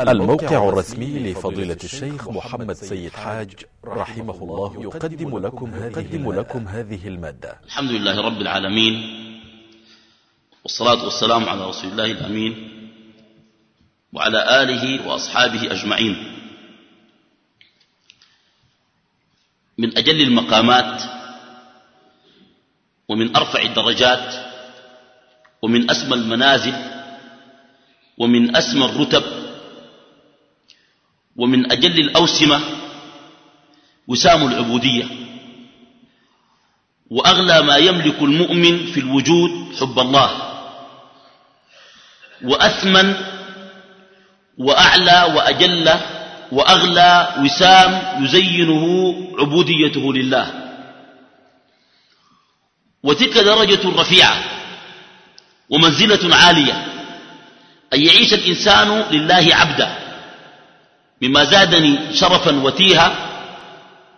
الموقع الرسمي لفضيلة الشيخ محمد سيد حاج رحمه الله يقدم لكم هذه, لكم هذه ا ل م الحمد لله رب العالمين. والصلاة والسلام على رسول الله الأمين وعلى آله وأصحابه أجمعين. من أجل المقامات ومن أرفع الدرجات ومن أسمى المنازل ومن أسمى الرتب ومن أجل الأوسمة وسام العبودية. وأغلى ما يملك المؤمن في الوجود حب الله. وأثمن وأعلى وأجل وأغلى وسام يزينه عبوديته لله. وتلك درجة رفيعة ومنزلة عالية أن يعيش الإنسان لله عبدا. مما زادني شرفا وتيها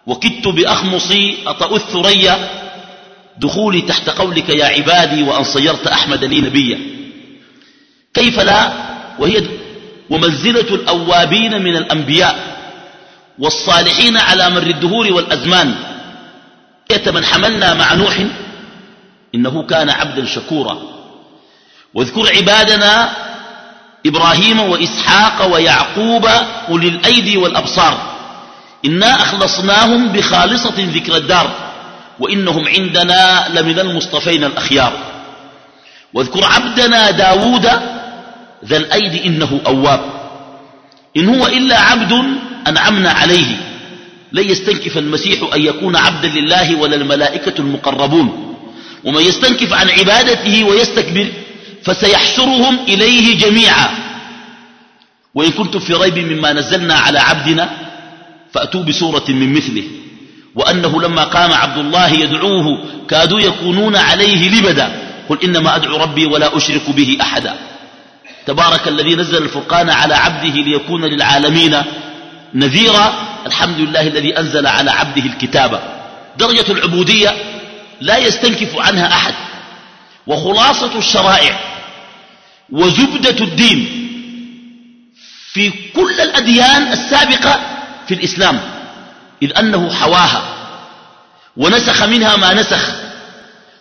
وكدت بأخمصي أطأ الثريا دخولي تحت قولك يا عبادي وأن صيرت أحمد لي نبيا. كيف لا؟ وهي ومنزلة الأوابين من الأنبياء والصالحين على مر الدهور والأزمان. من حملنا مع نوح إنه كان عبدا شكورا. واذكر عبادنا إبراهيم وإسحاق ويعقوب أولي الأيدي والأبصار. إنا أخلصناهم بخالصة ذكر الدار وإنهم عندنا لمن المصطفين الأخيار. واذكر عبدنا داود ذا الأيد إنه أواب. إن هو إلا عبد أنعمنا عليه. لن يستنكف المسيح أن يكون عبدا لله ولا الملائكة المقربون. ومن يستنكف عن عبادته ويستكبر فسيحشرهم إليه جميعا. وإن كنتم في ريب مما نزلنا على عبدنا فأتوا بسورة من مثله. وأنه لما قام عبد الله يدعوه كادوا يكونون عليه لبدا. قل إنما أدعو ربي ولا أشرك به أحدا. تبارك الذي نزل الفرقان على عبده ليكون للعالمين نذيرا. الحمد لله الذي أنزل على عبده الكتاب. درجة العبودية لا يستنكف عنها أحد. وخلاصة الشرائع وزبدة الدين في كل الأديان السابقة في الإسلام إذ أنه حواها ونسخ منها ما نسخ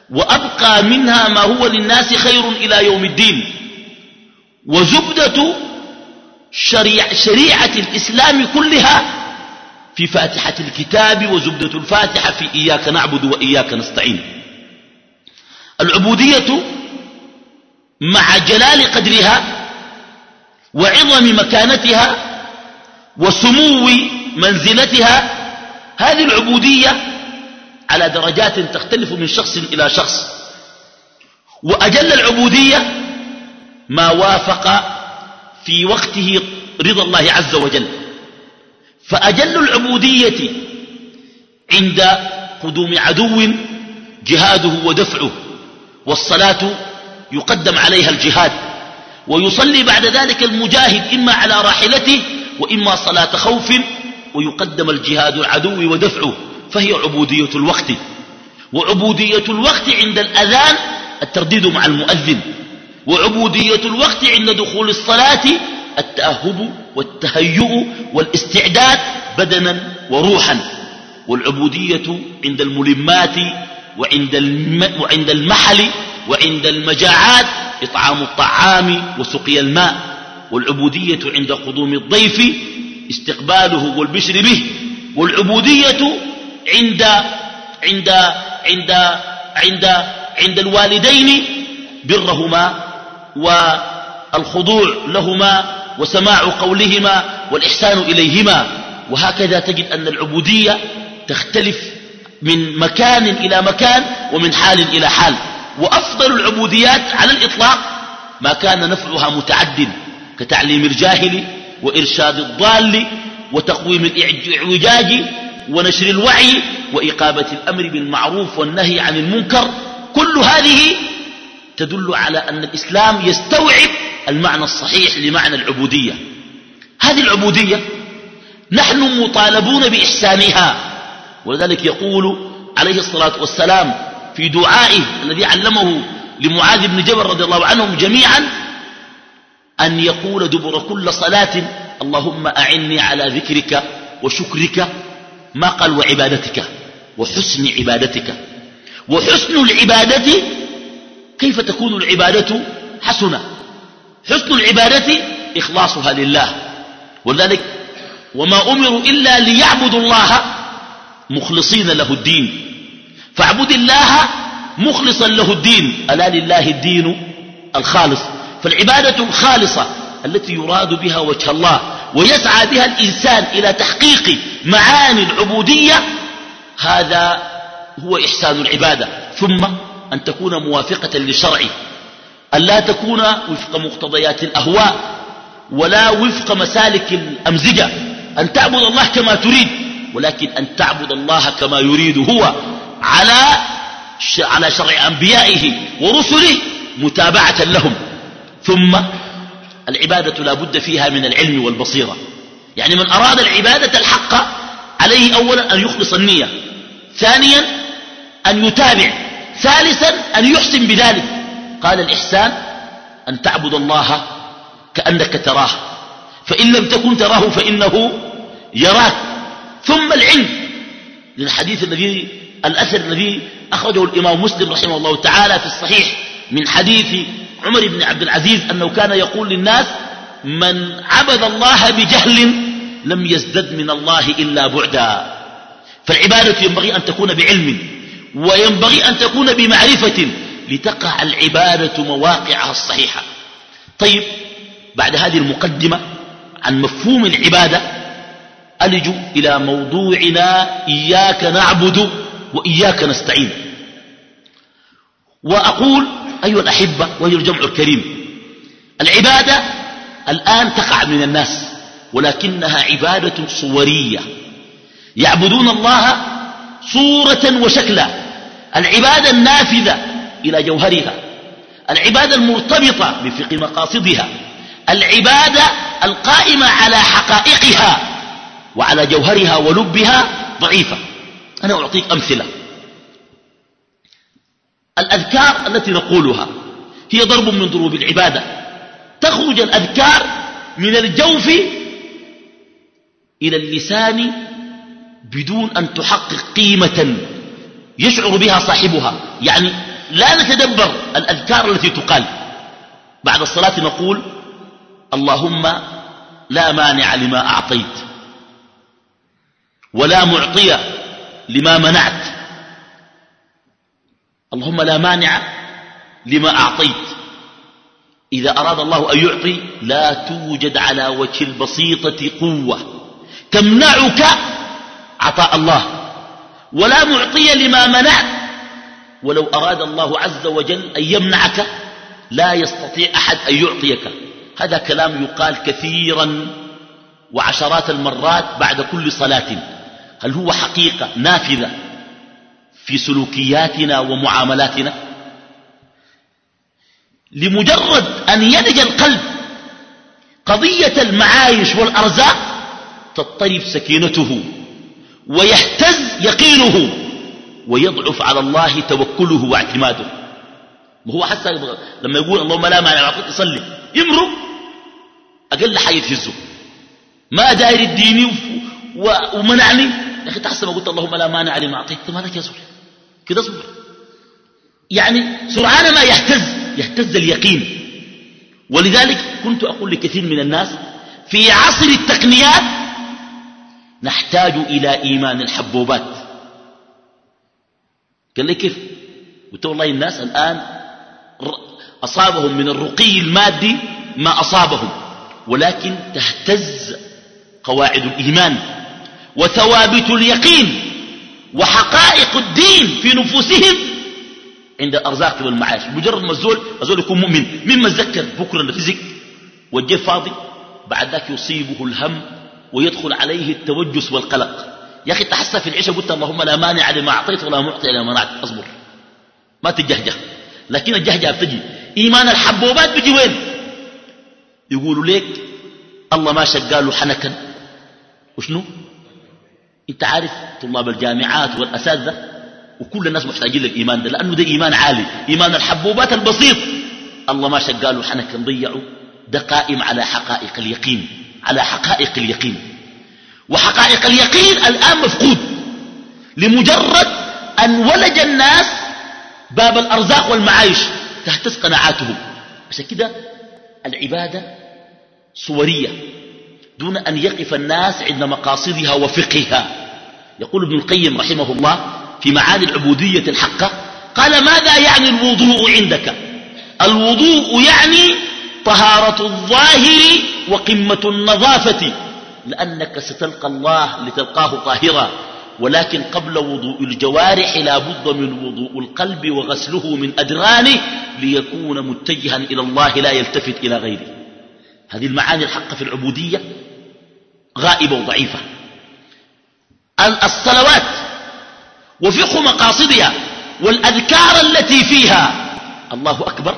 وأبقى منها ما هو للناس خير إلى يوم الدين. وزبدة شريع شريعة الإسلام كلها في فاتحة الكتاب وزبدة الفاتحة في إياك نعبد وإياك نستعين. العبودية مع جلال قدرها وعظم مكانتها وسمو منزلتها. هذه العبودية على درجات تختلف من شخص إلى شخص. وأجل العبودية ما وافق في وقته رضا الله عز وجل. فأجل العبودية عند قدوم عدو جهاده ودفعه والصلاة يقدم عليها الجهاد ويصلي بعد ذلك المجاهد إما على راحلته وإما صلاة خوف ويقدم الجهاد العدو ودفعه فهي عبودية الوقت. وعبودية الوقت عند الأذان الترديد مع المؤذن. وعبودية الوقت عند دخول الصلاة التأهب والتهيؤ والاستعداد بدنا وروحا. والعبودية عند الملمات وعند, الم وعند المحل وعند المجاعات إطعام الطعام وسقي الماء والعبودية عند قدوم الضيف استقباله والبشر به والعبودية عند عند عند عند عند الوالدين برهما والخضوع لهما وسماع قولهما والإحسان إليهما. وهكذا تجد أن العبودية تختلف من مكان إلى مكان ومن حال إلى حال. وأفضل العبوديات على الإطلاق ما كان نفعها متعد كتعليم الجاهل وإرشاد الضال وتقويم الإعوجاج ونشر الوعي وإقامة الأمر بالمعروف والنهي عن المنكر كل هذه تدل على أن الإسلام يستوعب المعنى الصحيح لمعنى العبودية. هذه العبودية نحن مطالبون بإحسانها ولذلك يقول عليه الصلاة والسلام في دعائه الذي علمه لمعاذ بن جبل رضي الله عنهم جميعا أن يقول دبر كل صلاة اللهم أعني على ذكرك وشكرك ما قال وعبادتك وحسن عبادتك. وحسن العبادة كيف تكون العبادة حسنة؟ حسن العبادة إخلاصها لله. ولذلك وما أمروا إلا ليعبدوا الله مخلصين له الدين. فاعبد الله مخلصا له الدين. ألا لله الدين الخالص. فالعبادة الخالصة التي يراد بها وجه الله ويسعى بها الإنسان إلى تحقيق معاني العبودية هذا هو إحسان العبادة. ثم أن تكون موافقة للشرع أن لا تكون وفق مقتضيات الأهواء ولا وفق مسالك الأمزجة. أن تعبد الله كما تريد ولكن أن تعبد الله كما يريد هو. على على شرع أنبيائه ورسله متابعة لهم. ثم العبادة لا بد فيها من العلم والبصيرة. يعني من أراد العبادة الحق عليه أولا أن يخلص النية ثانيا أن يتابع ثالثا أن يحسن بذلك. قال الإحسان أن تعبد الله كأنك تراه فإن لم تكن تراه فإنه يراك. ثم العلم. للحديث الذي الأثر الذي أخرجه الإمام مسلم رحمه الله تعالى في الصحيح من حديث عمر بن عبد العزيز أنه كان يقول للناس من عبد الله بجهل لم يزدد من الله إلا بعدا. فالعبادة ينبغي أن تكون بعلم وينبغي أن تكون بمعرفة لتقع العبادة مواقعها الصحيحة. طيب بعد هذه المقدمة عن مفهوم العبادة ألج إلى موضوعنا إياك نعبد وإياك نستعين. وأقول أيها الأحبة وهي الجمع الكريم العبادة الآن تقع من الناس ولكنها عبادة صورية. يعبدون الله صورة وشكلا. العبادة النافذة إلى جوهرها. العبادة المرتبطة بفقه مقاصدها. العبادة القائمة على حقائقها وعلى جوهرها ولبها ضعيفة. أنا أعطيك أمثلة. الأذكار التي نقولها هي ضرب من ضروب العبادة. تخرج الأذكار من الجوف إلى اللسان بدون أن تحقق قيمة يشعر بها صاحبها. يعني لا نتدبر الأذكار التي تقال. بعد الصلاة نقول اللهم لا مانع لما أعطيت ولا معطي لما منعت. اللهم لا مانع لما أعطيت. إذا أراد الله أن يعطي لا توجد على وجه البسيطة قوة. تمنعك عطاء الله. ولا معطي لما منعت. ولو أراد الله عز وجل أن يمنعك لا يستطيع أحد أن يعطيك. هذا كلام يقال كثيرا وعشرات المرات بعد كل صلاة. هل هو حقيقة نافذة في سلوكياتنا ومعاملاتنا؟ لمجرد أن يلج القلب قضية المعايش والأرزاق تضطرب سكينته ويهتز يقينه ويضعف على الله توكله واعتماده. وهو حتى لما يقول اللهم لا مانع اعطيك يصلي. يمرق. أقل حاجة تهزه ما داير الديني ومنعني. يا أخي تحسن ما قلت اللهم لا مانع لما أعطيت. ما لك يصبر كده اصبر. يعني سرعان ما يهتز يهتز اليقين. ولذلك كنت أقول لكثير من الناس في عصر التقنيات نحتاج إلى إيمان الحبوبات. قال لي كيف؟ قلت والله الناس الآن أصابهم من الرقي المادي ما أصابهم ولكن تهتز قواعد الإيمان. وثوابت اليقين وحقائق الدين في نفوسهم عند الأرزاق والمعاش. مجرد ما الزول الزول يكون مؤمن مما تذكر بكرة الرزق والجيب فاضي بعد ذاك يصيبه الهم ويدخل عليه التوجس والقلق. يا أخي تحسى في العشاء قلت اللهم لا مانع لما أعطيت ولا معطي لما منعت. أصبر. ما تجهجه. لكن الجهجه بتجي. إيمان الحبوبات بيجي وين؟ يقولوا ليك الله ما شقاله حنكا. وشنو؟ انت عارف طلاب الجامعات والأساتذة وكل الناس محتاجين للإيمان ده لأنه ده إيمان عالي إيمان الحبوبات البسيط. الله ما شقاله حنكا ضيعوا ده قائم على حقائق اليقين على حقائق اليقين. وحقائق اليقين الآن مفقود. لمجرد أن ولج الناس باب الأرزاق والمعايش تهتز قناعاتهم عشان كده العبادة صورية دون أن يقف الناس عند مقاصدها وفقهها. يقول ابن القيم رحمه الله في معاني العبودية الحقة قال ماذا يعني الوضوء عندك؟ الوضوء يعني طهارة الظاهر وقمة النظافة لأنك ستلقى الله لتلقاه طاهرا. ولكن قبل وضوء الجوارح لا بد من وضوء القلب وغسله من أدرانه ليكون متجها إلى الله لا يلتفت إلى غيره. هذه المعاني الحقة في العبودية غائبة وضعيفة. الصلوات وفقه مقاصدها والأذكار التي فيها. الله أكبر.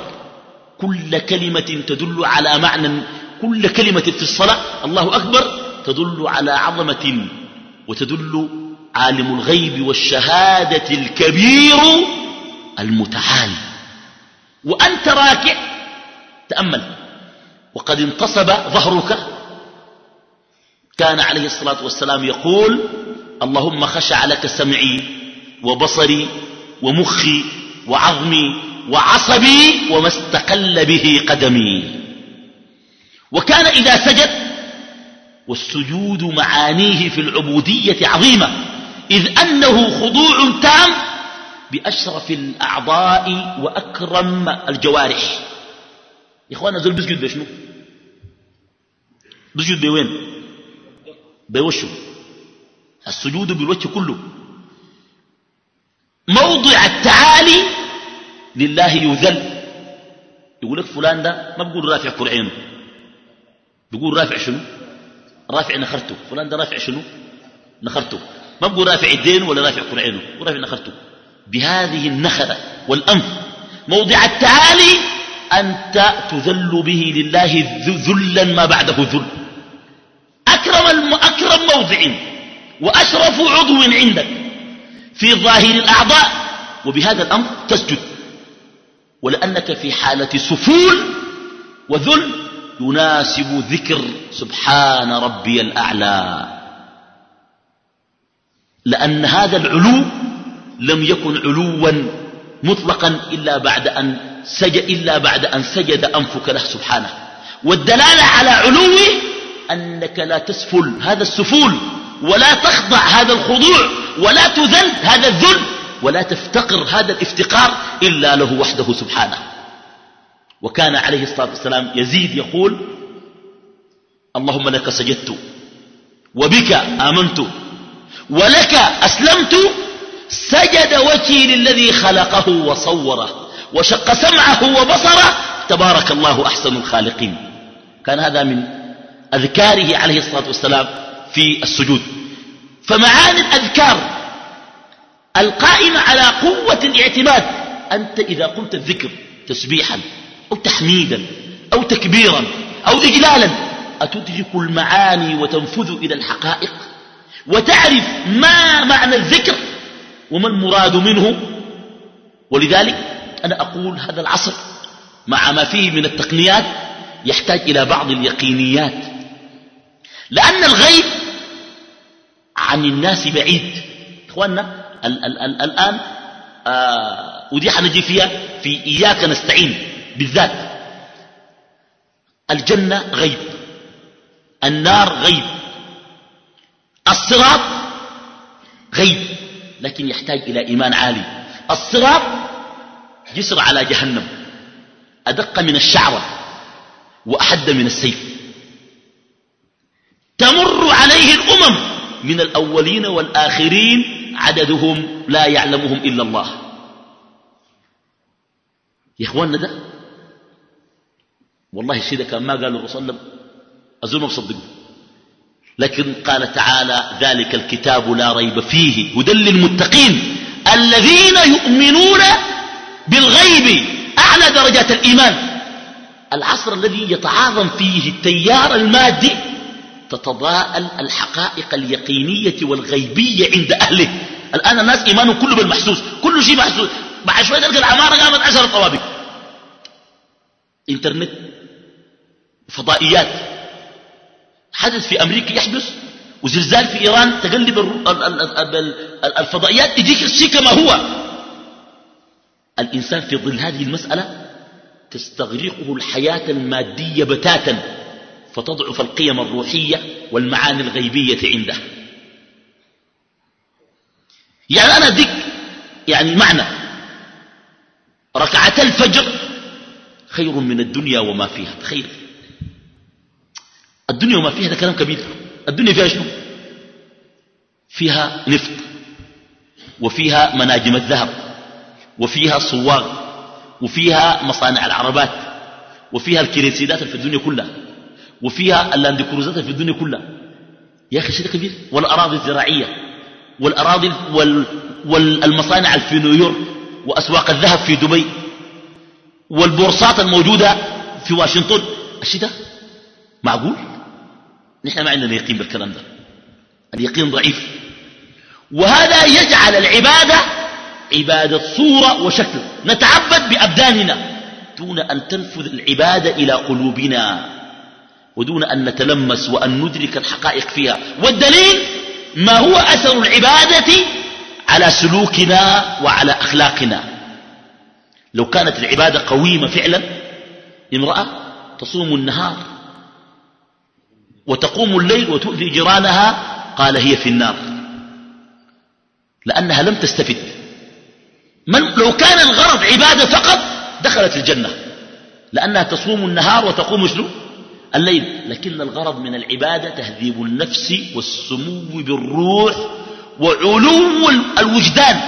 كل كلمة تدل على معنى. كل كلمة في الصلاة الله أكبر تدل على عظمة وتدل عالم الغيب والشهادة الكبير المتعال. وأنت راكع تأمل. وقد انتصب ظهرك. كان عليه الصلاة والسلام يقول اللهم خشع لك سمعي وبصري ومخي وعظمي وعصبي وما استقل به قدمي. وكان إذا سجد والسجود معانيه في العبودية عظيمة إذ أنه خضوع تام بأشرف الأعضاء وأكرم الجوارح. يا إخوانا زول بسجد بشنو بسجد بوين؟ بوشه السجود بالوجه كله. موضع التعالي لله يذل. يقول لك فلان ده ما بقول رافع كرعينه بيقول رافع شنو؟ رافع نخرته. فلان ده رافع شنو؟ نخرته. ما بقول رافع الدين ولا رافع كرعينه رافع نخرته. بهذه النخرة والأنف. موضع التعالي أنت تذل به لله ذلا ما بعده ذل. أكرم, أكرم موضع وأشرف عضو عندك في ظاهر الأعضاء وبهذا الأمر تسجد. ولأنك في حالة سفول وذل يناسب ذكر سبحان ربي الأعلى. لأن هذا العلو لم يكن علوا مطلقا إلا بعد أن سجد, إلا بعد أن سجد أنفك له سبحانه. والدلالة على علوه أنك لا تسفل هذا السفول ولا تخضع هذا الخضوع ولا تذل هذا الذل ولا تفتقر هذا الافتقار إلا له وحده سبحانه. وكان عليه الصلاة والسلام يزيد يقول اللهم لك سجدت وبك آمنت ولك أسلمت سجد وجهي للذي خلقه وصوره. وشق سمعه وبصره تبارك الله أحسن الخالقين. كان هذا من أذكاره عليه الصلاة والسلام في السجود. فمعاني الأذكار القائمة على قوة الاعتماد أنت إذا قلت الذكر تسبيحا أو تحميدا أو تكبيرا أو إجلالا أتدرك المعاني وتنفذ إلى الحقائق؟ وتعرف ما معنى الذكر وما المراد منه؟ ولذلك أنا أقول هذا العصر مع ما فيه من التقنيات يحتاج إلى بعض اليقينيات. لأن الغيب عن الناس بعيد. إخواننا ال ال ال الآن آه ودي حنجي فيها في إياك نستعين بالذات. الجنة غيب. النار غيب. الصراط غيب. لكن يحتاج إلى إيمان عالي. الصراط جسر على جهنم. أدق من الشعرة وأحد من السيف. تمر عليه الأمم من الأولين والآخرين عددهم لا يعلمهم إلا الله. يا إخواننا ده والله الشيء كان ما قال الرسول صلى الله عليه وسلم. لكن قال تعالى ذلك الكتاب لا ريب فيه هدى للمتقين الذين يؤمنون بالغيب أعلى درجات الإيمان. العصر الذي يتعاظم فيه التيار المادي تتضاءل الحقائق اليقينية والغيبية عند أهله. الآن الناس إيمانهم كله بالمحسوس كل شيء محسوس. بعد شوية تلقى العمارة قامت عشر طوابق. إنترنت فضائيات. حدث في أمريكا يحدث وزلزال في إيران تقلب الفضائيات يجيك الشيء كما هو. الإنسان في ظل هذه المسألة تستغرقه الحياة المادية بتاتا فتضعف القيم الروحية والمعاني الغيبية عنده. يعني أنا أديك يعني معنى ركعتا الفجر خير من الدنيا وما فيها تخيل. الدنيا وما فيها ده كلام كبير. الدنيا فيها شنو؟ فيها نفط وفيها مناجم الذهب. وفيها صواغ وفيها مصانع العربات وفيها الكريسيدات في الدنيا كلها وفيها اللاندكروزات في الدنيا كلها. يا أخي شيء كبير. والأراضي الزراعية والأراضي وال والمصانع في نيويورك وأسواق الذهب في دبي والبورصات الموجودة في واشنطن. الشيء ده معقول؟ نحن ما عندنا يقين بالكلام ده. اليقين ضعيف. وهذا يجعل العبادة عبادة صورة وشكل. نتعبد بأبداننا. دون أن تنفذ العبادة إلى قلوبنا. ودون أن نتلمس وأن ندرك الحقائق فيها. والدليل ما هو أثر العبادة على سلوكنا وعلى أخلاقنا. لو كانت العبادة قويمة فعلا امرأة تصوم النهار وتقوم الليل وتؤذي جيرانها قال هي في النار. لأنها لم تستفد. من لو كان الغرض عبادة فقط دخلت الجنة. لأنها تصوم النهار وتقوم شنو؟ الليل. لكن الغرض من العبادة تهذيب النفس والسمو بالروح وعلو الوجدان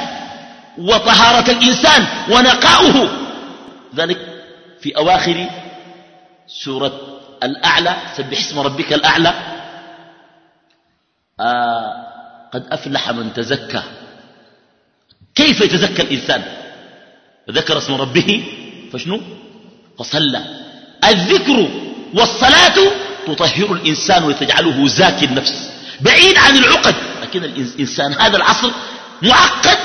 وطهارة الإنسان ونقاؤه. ذلك في أواخر سورة الأعلى. سبح اسم ربك الأعلى. آه قد أفلح من تزكى. كيف يتزكى الإنسان؟ ذكر اسم ربه فشنو؟ فصلى. الذكر والصلاة تطهر الإنسان وتجعله زاكي النفس. بعيد عن العقد. لكن الإنسان هذا العصر معقد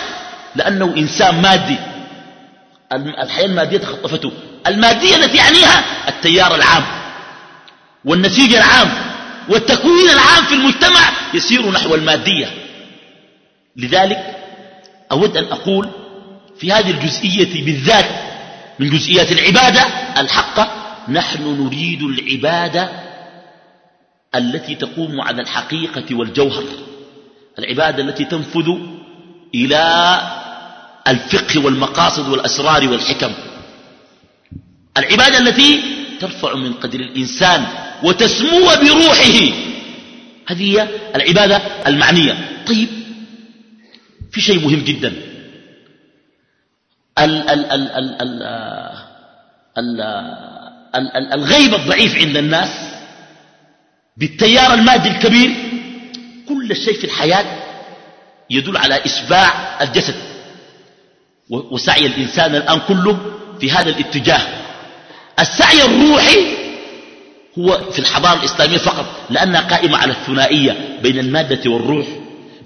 لأنه إنسان مادي. الحياة المادية تخطفته. المادية التي يعنيها التيار العام والنسيج العام والتكوين العام في المجتمع يسير نحو المادية. لذلك أود أن أقول في هذه الجزئية بالذات من جزئيات العبادة الحقة نحن نريد العبادة التي تقوم على الحقيقة والجوهر العبادة التي تنفذ إلى الفقه والمقاصد والأسرار والحكم. العبادة التي ترفع من قدر الإنسان وتسمو بروحه هذه هي العبادة المعنية. طيب في شيء مهم جدا. ال ال ال ال ال ال ال ال الغيب الضعيف عند الناس بالتيار المادي الكبير كل شيء في الحياة يدل على إشباع الجسد وسعي الإنسان الآن كله في هذا الاتجاه. السعي الروحي هو في الحضارة الإسلامية فقط لأنها قائمة على الثنائية بين المادة والروح.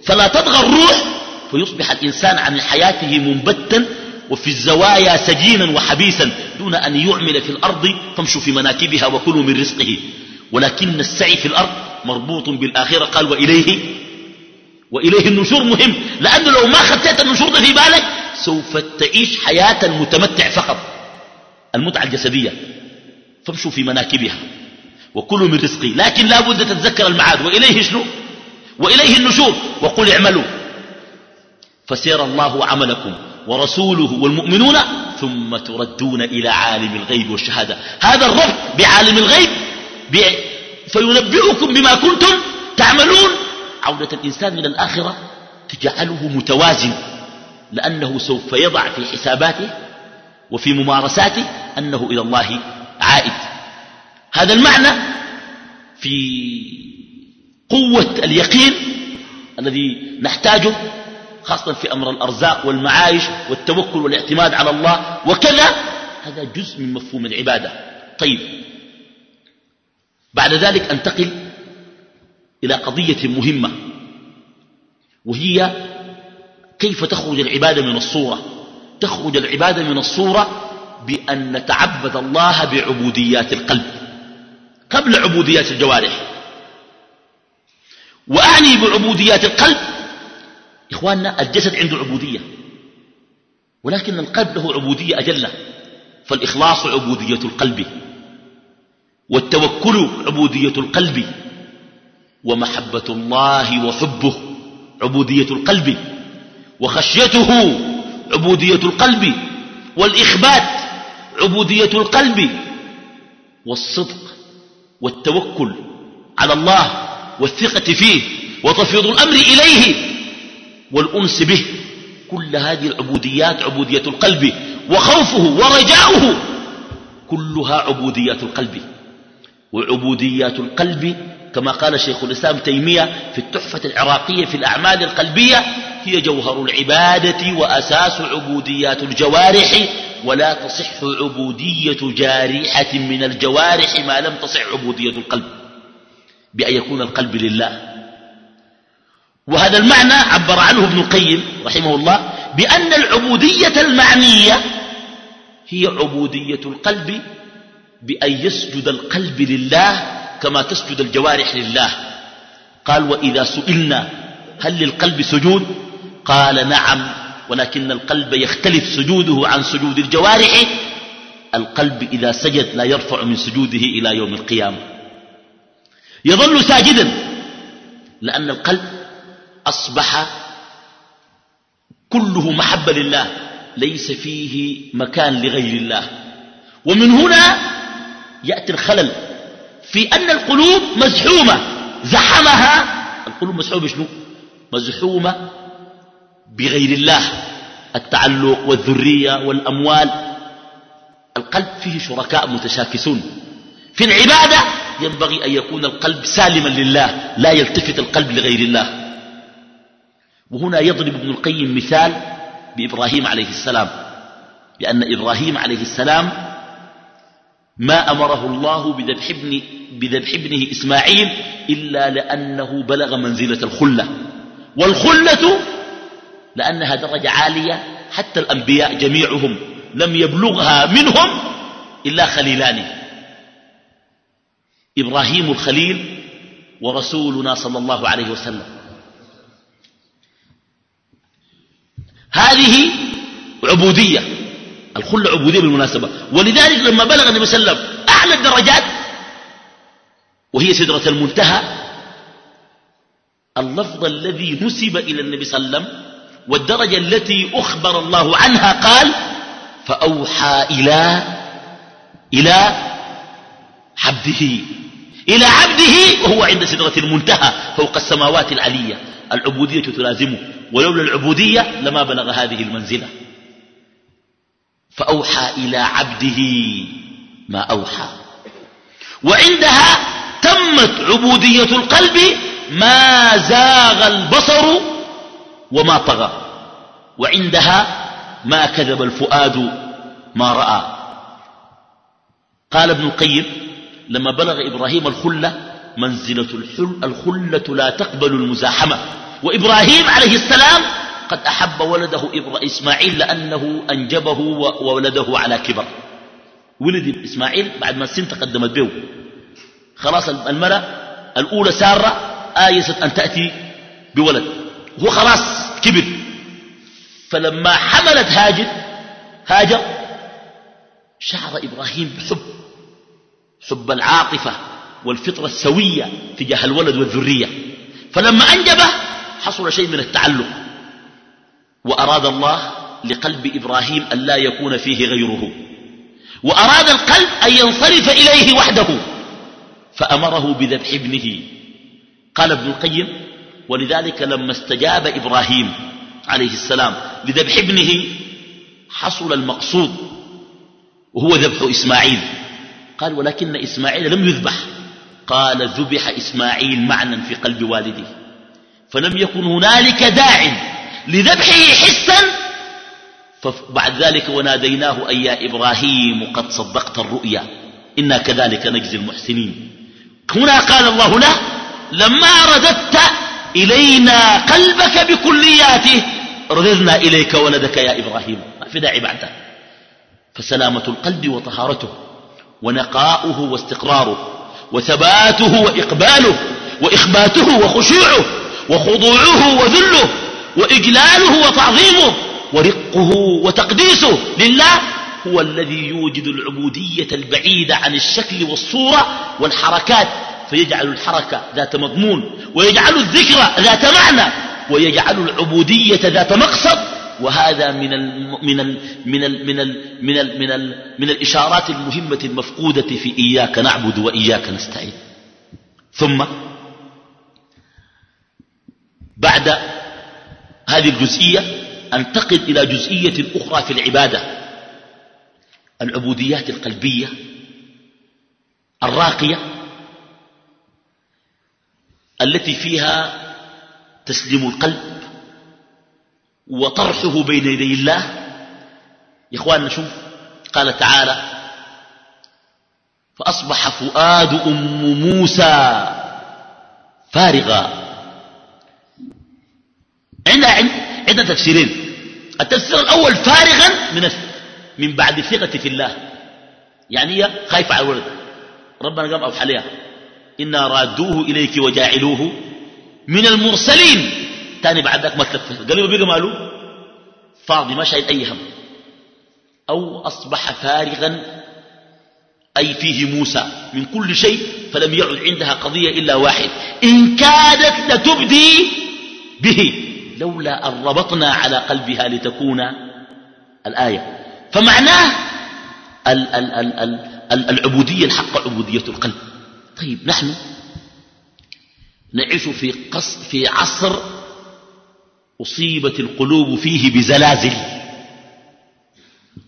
فلا تطغى الروح فيصبح الإنسان عن حياته منبتا وفي الزوايا سجينا وحبيسا دون أن يعمل في الأرض. فامشوا في مناكبها وكلوا من رزقه. ولكن السعي في الأرض مربوط بالآخرة. قال وإليه وإليه النشور مهم. لأنه لو ما خطيت النشور في بالك سوف تعيش حياة المتمتع فقط. المتعة الجسدية. فامشوا في مناكبها وكلوا من رزقه. لكن لا بد تتذكر المعاد. وإليه شنو؟ وإليه النشور. وقل اعملوا. فسير الله عملكم ورسوله والمؤمنون ثم تردون إلى عالم الغيب والشهادة. هذا الربط بعالم الغيب فينبئكم بما كنتم تعملون. عودة الإنسان إلى الآخرة تجعله متوازن لأنه سوف يضع في حساباته وفي ممارساته أنه إلى الله عائد. هذا المعنى في قوة اليقين الذي نحتاجه خاصة في أمر الأرزاق والمعايش والتوكل والاعتماد على الله. وكذا هذا جزء من مفهوم العبادة. طيب. بعد ذلك أنتقل إلى قضية مهمة وهي كيف تخرج العبادة من الصورة؟ تخرج العبادة من الصورة بأن نتعبد الله بعبوديات القلب قبل عبوديات الجوارح. وأعني بعبوديات القلب إخواننا الجسد عنده عبودية. ولكن القلب له عبودية أجلة. فالإخلاص عبودية القلب. والتوكل عبودية القلب. ومحبة الله وحبه عبودية القلب. وخشيته عبودية القلب. والإخبات عبودية القلب. والصدق والتوكل على الله والثقة فيه وتفيض الأمر إليه. والأنس به كل هذه العبوديات عبودية القلب وخوفه ورجاؤه كلها عبوديات القلب. وعبوديات القلب كما قال شيخ الإسلام تيمية في التحفة العراقية في الأعمال القلبية هي جوهر العبادة وأساس عبوديات الجوارح ولا تصح عبودية جارحة من الجوارح ما لم تصح عبودية القلب. بأن يكون القلب لله. وهذا المعنى عبر عنه ابن القيم رحمه الله بأن العبودية المعنية هي عبودية القلب بأن يسجد القلب لله كما تسجد الجوارح لله. قال وإذا سئلنا هل للقلب سجود؟ قال نعم ولكن القلب يختلف سجوده عن سجود الجوارح. القلب إذا سجد لا يرفع من سجوده إلى يوم القيامة. يظل ساجدا لأن القلب أصبح كله محبة لله ليس فيه مكان لغير الله. ومن هنا يأتي الخلل في أن القلوب مزحومة. زحمها القلوب مزحومة بشنو؟ مزحومة بغير الله. التعلق والذرية والأموال. القلب فيه شركاء متشاكسون. في العبادة ينبغي أن يكون القلب سالما لله لا يلتفت القلب لغير الله. وهنا يضرب ابن القيم مثال بإبراهيم عليه السلام لأن إبراهيم عليه السلام ما أمره الله بذبح, ابن بذبح ابنه إسماعيل إلا لأنه بلغ منزلة الخلة. والخلة لأنها درجة عالية حتى الأنبياء جميعهم لم يبلغها منهم إلا خليلان إبراهيم الخليل ورسولنا صلى الله عليه وسلم. هذه عبودية. الخلة عبودية بالمناسبة. ولذلك لما بلغ النبي صلى الله عليه وسلم أعلى الدرجات وهي سدرة المنتهى اللفظ الذي نسب إلى النبي صلى الله عليه وسلم والدرجة التي أخبر الله عنها قال فأوحى إلى إلى عبده. إلى عبده وهو عند سدرة المنتهى فوق السماوات العلية. العبودية تلازمه ولولا العبودية لما بلغ هذه المنزلة. فأوحى إلى عبده ما أوحى. وعندها تمت عبودية القلب ما زاغ البصر وما طغى. وعندها ما كذب الفؤاد ما رأى. قال ابن القيم لما بلغ إبراهيم الخلة منزلة الخلة لا تقبل المزاحمة. وإبراهيم عليه السلام قد أحب ولده إسماعيل لأنه أنجبه وولده على كبر. ولد إسماعيل بعد ما السن تقدمت به. خلاص المرأة الأولى سارة آيست أن تأتي بولد. هو خلاص كبر. فلما حملت هاجر هاجر شعر إبراهيم بحب حب العاطفة. والفطرة السوية تجاه الولد والذرية. فلما أنجبه حصل شيء من التعلق. وأراد الله لقلب إبراهيم أن لا يكون فيه غيره. وأراد القلب أن ينصرف إليه وحده. فأمره بذبح ابنه. قال ابن القيم ولذلك لما استجاب إبراهيم عليه السلام لذبح ابنه حصل المقصود وهو ذبح إسماعيل. قال ولكن إسماعيل لم يذبح. قال ذبح إسماعيل معنى في قلب والده. فلم يكن هنالك داع لذبحه حسا فبعد ذلك وناديناه أي يا إبراهيم قد صدقت الرؤيا إنا كذلك نجزي المحسنين. هنا قال الله له لما رددت إلينا قلبك بكلياته رددنا إليك ولدك يا إبراهيم. ما في داعي بعده فسلامة القلب وطهارته ونقاؤه واستقراره. وثباته وإقباله وإخباته وخشوعه وخضوعه وذله وإجلاله وتعظيمه ورقه وتقديسه. لله هو الذي يوجد العبودية البعيدة عن الشكل والصورة والحركات فيجعل الحركة ذات مضمون ويجعل الذكر ذات معنى ويجعل العبودية ذات مقصد وهذا من ال من ال من ال من ال من ال من, ال من الإشارات المهمة المفقودة في إياك نعبد وإياك نستعين. ثم بعد هذه الجزئية أنتقل إلى جزئية أخرى في العبادة العبوديات القلبية الراقية التي فيها تسليم القلب وطرحه بين يدي الله. يا إخواننا شوف قال تعالى فأصبح فؤاد أم موسى فارغا. عندنا عندنا تفسيرين. التفسير الأول فارغا من من بعد الثقة في الله. يعني هي خايفة على الولد. ربنا قام أوحى عليها إنا رادوه إليك وجاعلوه من المرسلين. تاني بعد ذاك ما تلفت قلبه بقى ماله؟ فاضي ما شايل أي هم. أو أصبح فارغا أي فيه موسى من كل شيء فلم يعد عندها قضية إلا واحد. إن كادت لتبدي به. لولا أن ربطنا على قلبها لتكون الآية. فمعناه ال ال ال ال العبودية الحق عبودية القلب. طيب نحن نعيش في, قص في عصر أصيبت القلوب فيه بزلازل.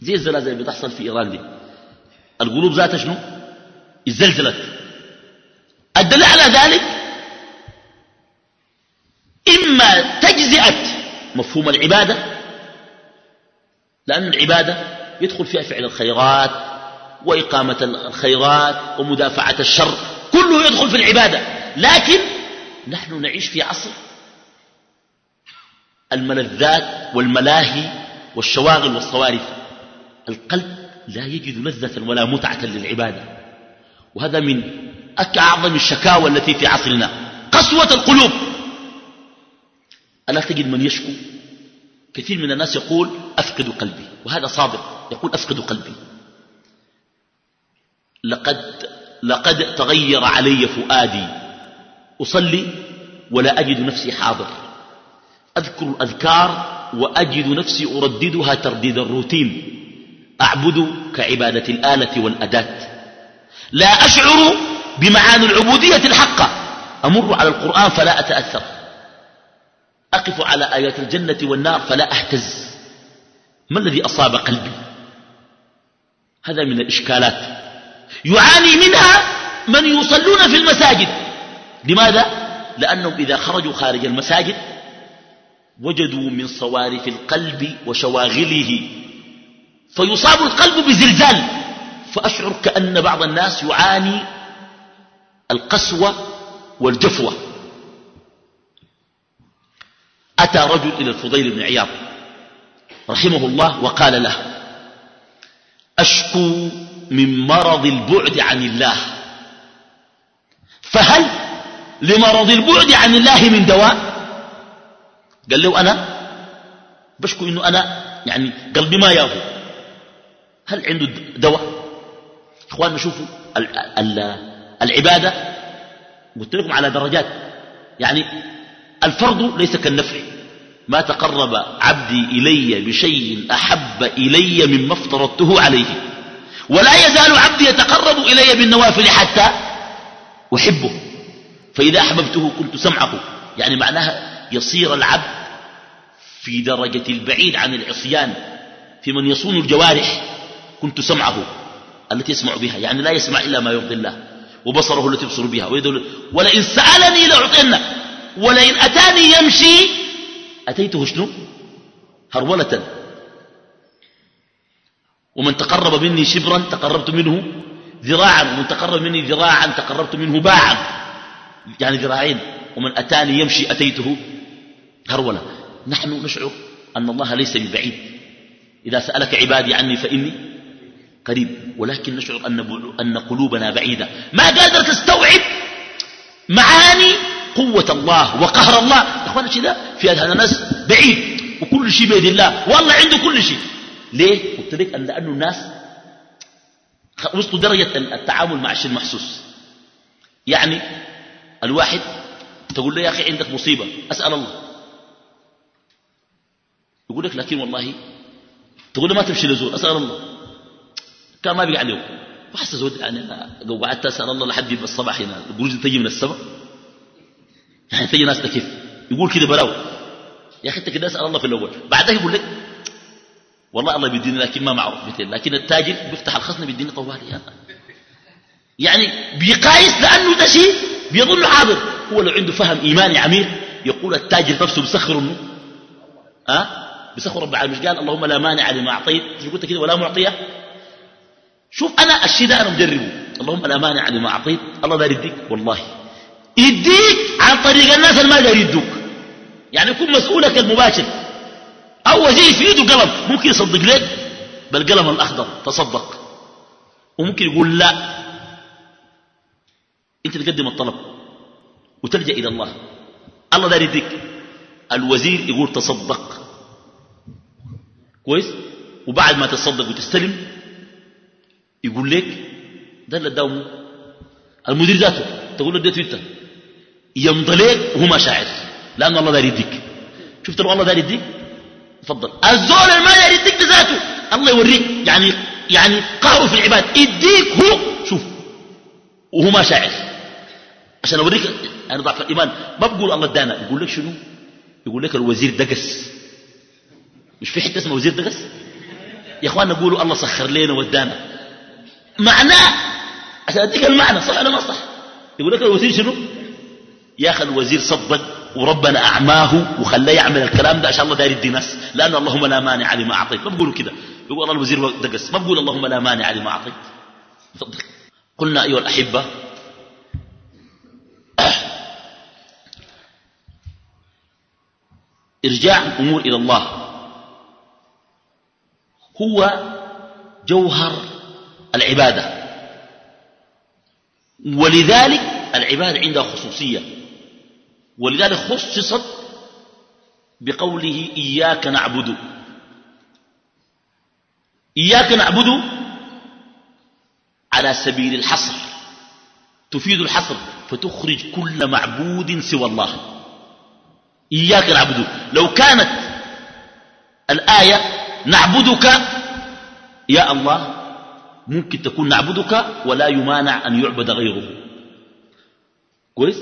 زي الزلازل اللي بتحصل في إيران دي. القلوب ذاتها شنو؟ ازلزلت الدليل على ذلك إما تجزئة مفهوم العبادة لأن العبادة يدخل فيها فعل الخيرات وإقامة الخيرات ومدافعة الشر كله يدخل في العبادة. لكن نحن نعيش في عصر الملذات والملاهي والشواغل والصوارف. القلب لا يجد لذة ولا متعة للعبادة. وهذا من أعظم الشكاوى التي في عصرنا. قسوة القلوب. ألا تجد من يشكو؟ كثير من الناس يقول أفقد قلبي وهذا صادق. يقول أفقد قلبي. لقد, لقد تغير علي فؤادي. أصلي ولا أجد نفسي حاضر. أذكر الأذكار وأجد نفسي أرددها ترديد الروتين. أعبد كعبادة الآلة والأداة. لا أشعر بمعاني العبودية الحقة. أمر على القرآن فلا أتأثر. أقف على آيات الجنة والنار فلا أهتز. ما الذي أصاب قلبي؟ هذا من الإشكالات. يعاني منها من يصلون في المساجد. لماذا؟ لأنهم إذا خرجوا خارج المساجد وجدوا من صوارف القلب وشواغله. فيصاب القلب بزلزال. فأشعر كأن بعض الناس يعاني القسوة والجفوة. أتى رجل إلى الفضيل بن عياض رحمه الله وقال له أشكو من مرض البعد عن الله. فهل لمرض البعد عن الله من دواء؟ قال له أنا؟ بشكو إنه أنا؟ يعني قلبي ما ياهو. هل عنده دواء؟ إخواننا شوفوا العبادة قلت لكم على درجات. يعني الفرض ليس كالنفل ما تقرب عبدي إلي بشيء أحب إلي مما افترضته عليه. ولا يزال عبدي يتقرب إلي بالنوافل حتى أحبه. فإذا أحببته كنت سمعه. يعني معناها يصير العبد في درجة البعيد عن العصيان في من يصون الجوارح كنت سمعه التي يسمع بها يعني لا يسمع إلا ما يرضي الله وبصره التي يبصر بها ولئن سألني لأعطينه ولئن أتاني يمشي أتيته شنو؟ هرولة. ومن تقرب مني شبرا تقربت منه ذراعا ومن تقرب مني ذراعا تقربت منه باعا يعني ذراعين ومن أتاني يمشي أتيته هرولة. نحن نشعر أن الله ليس ببعيد. إذا سألك عبادي عني فإني قريب ولكن نشعر أن, أن قلوبنا بعيدة. ما قادر تستوعب معاني قوة الله وقهر الله؟ يا اخوانا كده في هذا الناس بعيد وكل شيء بيد الله. والله عنده كل شيء. ليه؟ قلت لك أن لأنه الناس وصلوا درجة التعامل مع الشيء المحسوس. يعني الواحد تقول له يا أخي عندك مصيبة أسأل الله. يقول لك لكن والله تقول له ما تمشي لزول أسأل الله. كان ما بيقع عليهم وحس زود يعني لو قعدت أسأل الله لحد يبقى الصباح هنا. البروج تجي من السماء. يعني تجي ناس كيف يقول كده براو. يا أخي أنت كده أسأل الله في الأول. بعدها يقول لك والله الله بيديني لكن ما معروف مثل. لكن التاجر بيفتح الخزنة بيديني طوالي يعني بيقايس لأنه ده شيء بيظن حاضر. هو لو عنده فهم إيماني عميق يقول التاجر نفسه بيسخر إنه ها؟ أه؟ بيسخر رب العالمين قال اللهم لا مانع لما أعطيت؟ قلت كده ولا معطية؟ شوف أنا الشيء ده أنا مجربه. اللهم لا مانع لما أعطيت الله دار يديك والله. يديك عن طريق الناس اللي ما دار يدوك. يعني يكون مسؤولك المباشر. أو وزير في ايده قلم ممكن يصدق لك بالقلم الأخضر تصدق. وممكن يقول لا. أنت تقدم الطلب وتلجأ إلى الله. الله دار يديك. الوزير يقول تصدق. كويس وبعد ما تصدق وتستلم يقول لك ده اللي اداهم المدير ذاته. تقول له اديته انت. يمضي لك وهو ما شاعر. لأن الله دار يديك. شفت لو الله دار يديك؟ تفضل. الزول ما دار يديك ذاته. الله يوريك. يعني يعني قهره في العباد. يديك هو. شوف. وهو ما شاعر. عشان أوريك أنا ضعف الإيمان. ما بقول الله ادانا. يقول لك شنو؟ يقول لك الوزير دقس. مش في حتة اسمها وزير دقس يا اخواننا قولوا الله سخر لنا ودانا. معناه عشان أديك المعنى صح ولا ما صح؟ يقول لك الوزير شنو؟ يا أخي الوزير صدق وربنا أعماه وخلاه يعمل الكلام ده عشان الله داير يدي ناس. لأن اللهم لا مانع لما أعطيت. ما بقولوا كده. يقول الله الوزير دقس ما بقول اللهم لا مانع لما أعطيت. قلنا أيها الأحبة إرجاع الأمور إلى الله. هو جوهر العبادة. ولذلك العبادة عندها خصوصية. ولذلك خصصت بقوله إياك نعبد. إياك نعبد على سبيل الحصر. تفيد الحصر فتخرج كل معبود سوى الله. إياك نعبد. لو كانت الآية نعبدك. يا الله ممكن تكون نعبدك ولا يمانع أن يعبد غيره. كويس؟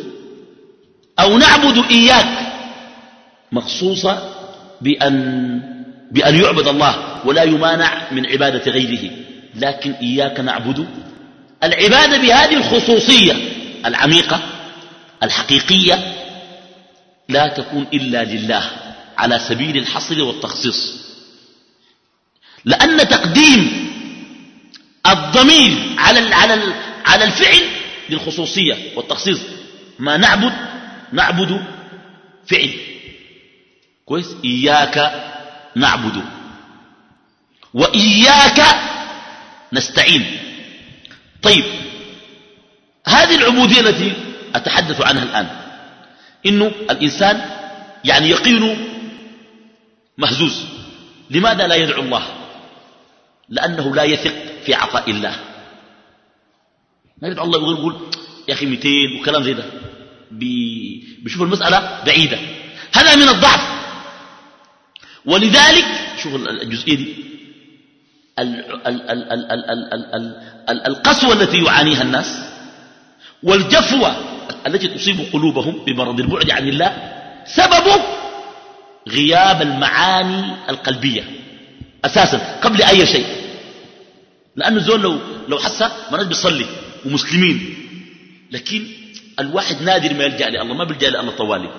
أو نعبد إياك مخصوصة بأن, بأن يعبد الله ولا يمانع من عبادة غيره. لكن إياك نعبد. العبادة بهذه الخصوصية العميقة الحقيقية لا تكون إلا لله على سبيل الحصر والتخصيص. لأن تقديم الضمير على على على الفعل للخصوصية والتخصيص. ما نعبد نعبد فعل. كويس؟ إياك نعبد. وإياك نستعين. طيب هذه العبودية التي أتحدث عنها الآن إنه الإنسان يعني يقينه مهزوز. لماذا لا يدعو الله؟ لأنه لا يثق في عطاء الله. ما يدعو الله يقول, يقول يا أخي 200 وكلام زي ده. بيشوف المسألة بعيدة. هذا من الضعف. ولذلك شوف الجزئية دي. القسوة التي يعانيها الناس والجفوة التي تصيب قلوبهم بمرض البعد عن الله سببه غياب المعاني القلبية. أساسا قبل أي شيء. لأنه الزول لو, لو حسه ما بيصلي ومسلمين. لكن الواحد نادر ما يلجأ لله ما بيلجأ لله طوالي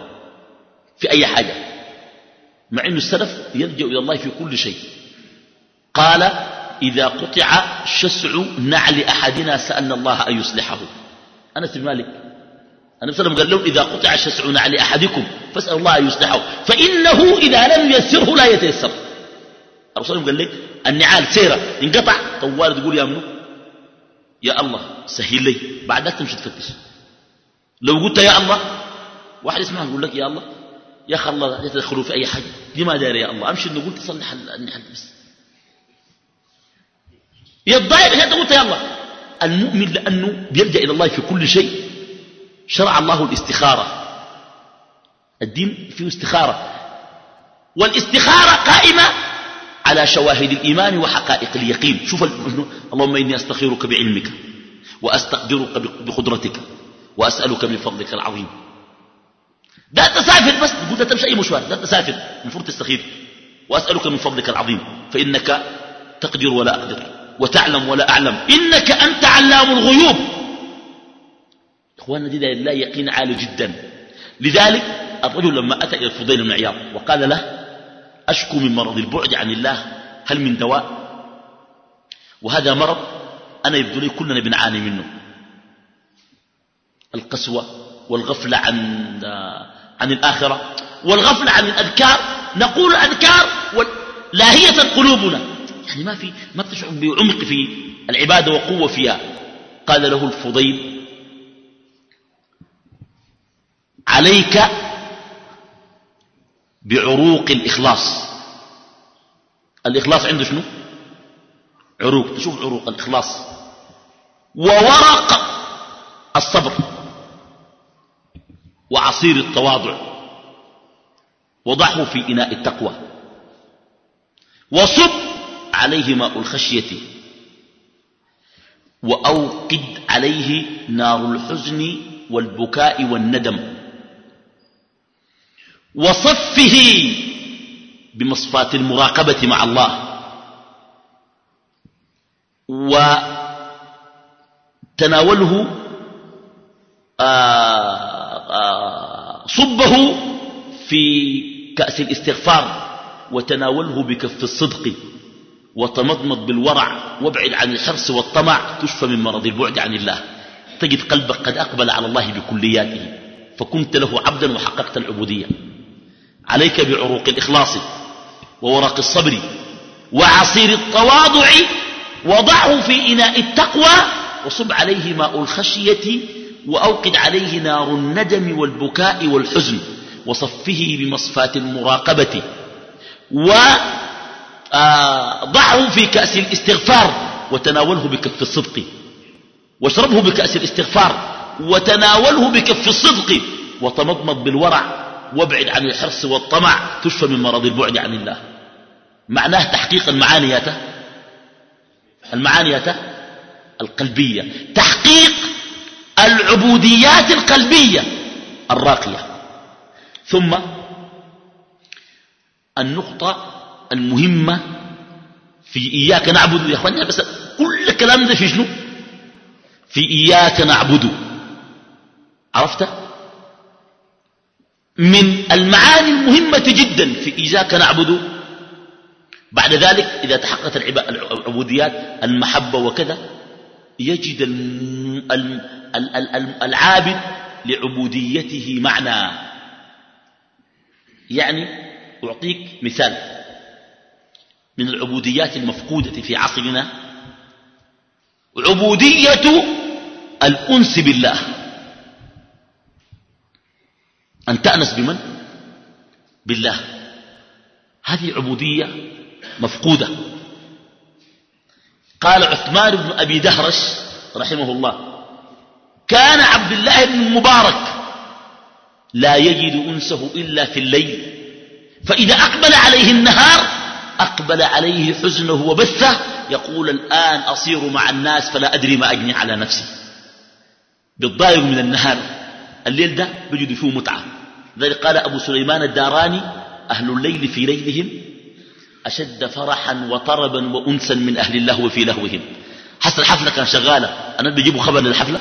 في أي حاجة. مع أن السلف يلجأ إلى الله في كل شيء. قال إذا قطع شسع نعل أحدنا سألنا الله أن يصلحه. أنس بن مالك. النبي صلى الله عليه وسلم قال لهم إذا قطع شسع نعل أحدكم فاسأل الله أن يصلحه فإنه إذا لم ييسره لا يتيسر. الرسول قال لك النعال سيرة انقطع. طوال تقول يا منو؟ يا الله سهل لي. بعد ذلك تمشي تفتش. لو قلت يا الله واحد يسمع يقول لك يا الله يا أخي الله لا تدخلوا في أي حاجة. دي ما داري يا الله. أمشي إنه قلت تصلح النحل بس. يتضايق هذا قلت يا الله. المؤمن لأنه بيلجأ إلى الله في كل شيء. شرع الله الاستخارة. الدين فيه استخارة. والاستخارة قائمة على شواهد الإيمان وحقائق اليقين. شوف اللهم إني أستخيرك بعلمك وأستقدرك بقدرتك وأسألك من فضلك العظيم. لا تسافر بس تقول تمشي أي مشوار لا تسافر المفروض تستخير وأسألك من فضلك العظيم. فإنك تقدر ولا أقدر وتعلم ولا أعلم. إنك أنت علام الغيوب. إخواننا دي لا يقين عالي جدا. لذلك الرجل لما أتى إلى الفضيل بن عياض وقال له أشكو من مرض البعد عن الله. هل من دواء؟ وهذا مرض أنا يبدو لي كلنا بنعاني منه. القسوة والغفلة عن عن الآخرة والغفلة عن الأذكار. نقول أذكار لاهية قلوبنا. يعني ما في ما بتشعر بعمق في العبادة وقوة فيها. قال له الفضيل عليك بعروق الإخلاص. الإخلاص عنده شنو؟ عروق. تشوف عروق الإخلاص. وورق الصبر. وعصير التواضع. وضعه في إناء التقوى. وصب عليه ماء الخشية. وأوقد عليه نار الحزن والبكاء والندم. وصفه بمصفاة المراقبة مع الله. وتناوله آه، آه، صبه في كأس الاستغفار وتناوله بكف الصدق وتمضمض بالورع وابعد عن الحرص والطمع تشفى من مرض البعد عن الله. تجد قلبك قد أقبل على الله بكلياته فكنت له عبدا وحققت العبودية. عليك بعروق الإخلاص وورق الصبر وعصير التواضع وضعه في إناء التقوى وصب عليه ماء الخشية وأوقد عليه نار الندم والبكاء والحزن وصفه بمصفاة المراقبة وضعه في كأس الاستغفار وتناوله بكف الصدق واشربه بكأس الاستغفار وتناوله بكف الصدق وتمضمض بالورع وابعد عن الحرص والطمع تشفى من مرض البعد عن الله. معناه تحقيق المعانيات؟ المعانيات القلبية. تحقيق العبوديات القلبية الراقية. ثم النقطة المهمة في إياك نعبد يا أخواني بس كل الكلام ده في شنو؟ في إياك نعبد. عرفت؟ من المعاني المهمة جدا في إياك نعبد. بعد ذلك إذا تحققت العبوديات المحبة وكذا يجد العابد لعبوديته معنى. يعني أعطيك مثال من العبوديات المفقودة في عصرنا. عبودية الأنس بالله. أن تأنس بمن؟ بالله. هذه عبودية مفقودة. قال عثمان بن أبي دهرش رحمه الله كان عبد الله بن المبارك لا يجد أنسه إلا في الليل فإذا أقبل عليه النهار أقبل عليه حزنه وبثه يقول الآن أصير مع الناس فلا أدري ما أجني على نفسي. بالضايق من النهار الليل ده بجد فيه متعة. ذلك قال أبو سليمان الداراني أهل الليل في ليلهم أشد فرحا وطربا وأنسا من أهل اللهو في لهوهم. حتى الحفلة كان شغالة. أنا بيجيبوا خبر للحفلة؟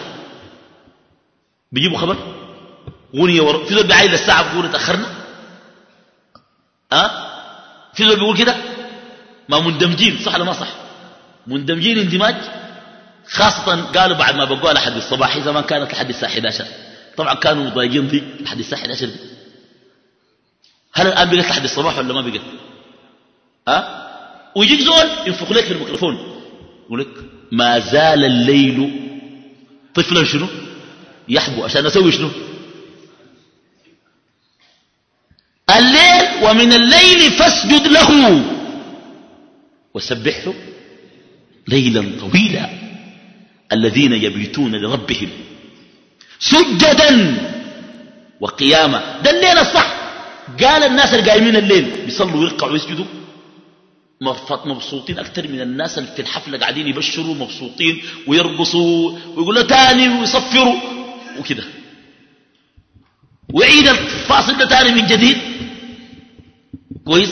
بيجيبوا خبر؟ غنية ور... في ذول بعيد الساعة بيقول تأخرنا أه؟ في ذول بيقول كده؟ ما مندمجين. صح ولا ما صح؟ مندمجين اندماج؟ خاصة قالوا بعد ما بقوا لحد الصباح زمان كانت لحد الساعة 11 طبعا كانوا مضايقين ضيق لحد الساعة 11 دي هل الآن بقت لحد الصباح ولا ما بقت ها؟ ويجيك زول ينفخ لك في الميكروفون. يقول لك ما زال الليل طفلا شنو؟ يحبو عشان أسوي شنو؟ الليل ومن الليل فاسجد له. وسبحه ليلا طويلا. الذين يبيتون لربهم. سجدا وقياما. ده الليل الصح. قال الناس القايمين الليل بيصلوا ويرقعوا ويسجدوا. مبسوطين. أكثر من الناس اللي في الحفلة قاعدين يبشروا مبسوطين ويرقصوا ويقولوا تاني ويصفروا وكده. وعيد الفاصل ده تاني من جديد. كويس؟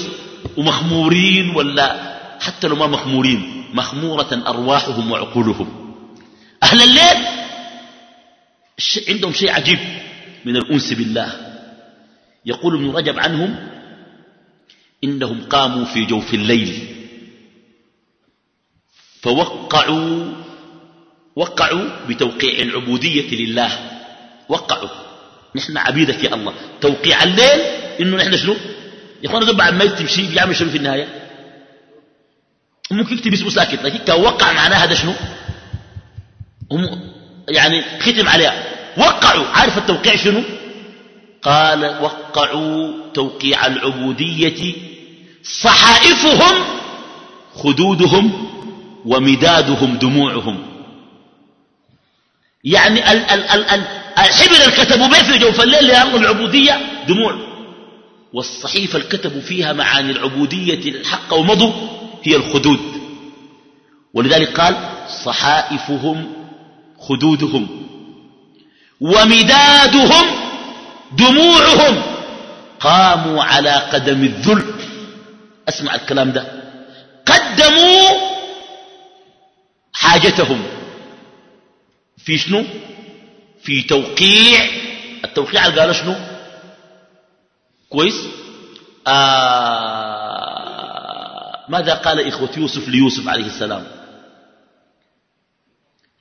ومخمورين ولا حتى لو ما مخمورين مخمورة أرواحهم وعقولهم. أهل الليل عندهم شيء عجيب من الأنس بالله. يقول ابن رجب عنهم إنهم قاموا في جوف الليل. فوقعوا وقعوا بتوقيع العبودية لله. وقعوا. نحن عبيدك يا الله. توقيع الليل إنه نحن شنو؟ يا اخوانا بعد ما تمشي بيعمل شنو في النهاية؟ ممكن يكتب اسمه ساكت لكن توقع معناها هذا شنو؟ هم يعني ختم عليها. وقعوا. عارف التوقيع شنو؟ قال وقعوا توقيع العبودية. صحائفهم خدودهم ومدادهم دموعهم. يعني ال ال ال ال الحبر اللي كتبوا به في جوف الليل لأمر العبودية دموع. والصحيفة اللي كتبوا فيها معاني العبودية الحق ومضوا هي الخدود. ولذلك قال صحائفهم خدودهم ومدادهم دموعهم قاموا على قدم الذل. أسمع الكلام ده. قدموا حاجتهم. في شنو؟ في توقيع. التوقيع قال شنو؟ كويس. آه ماذا قال إخوة يوسف ليوسف عليه السلام؟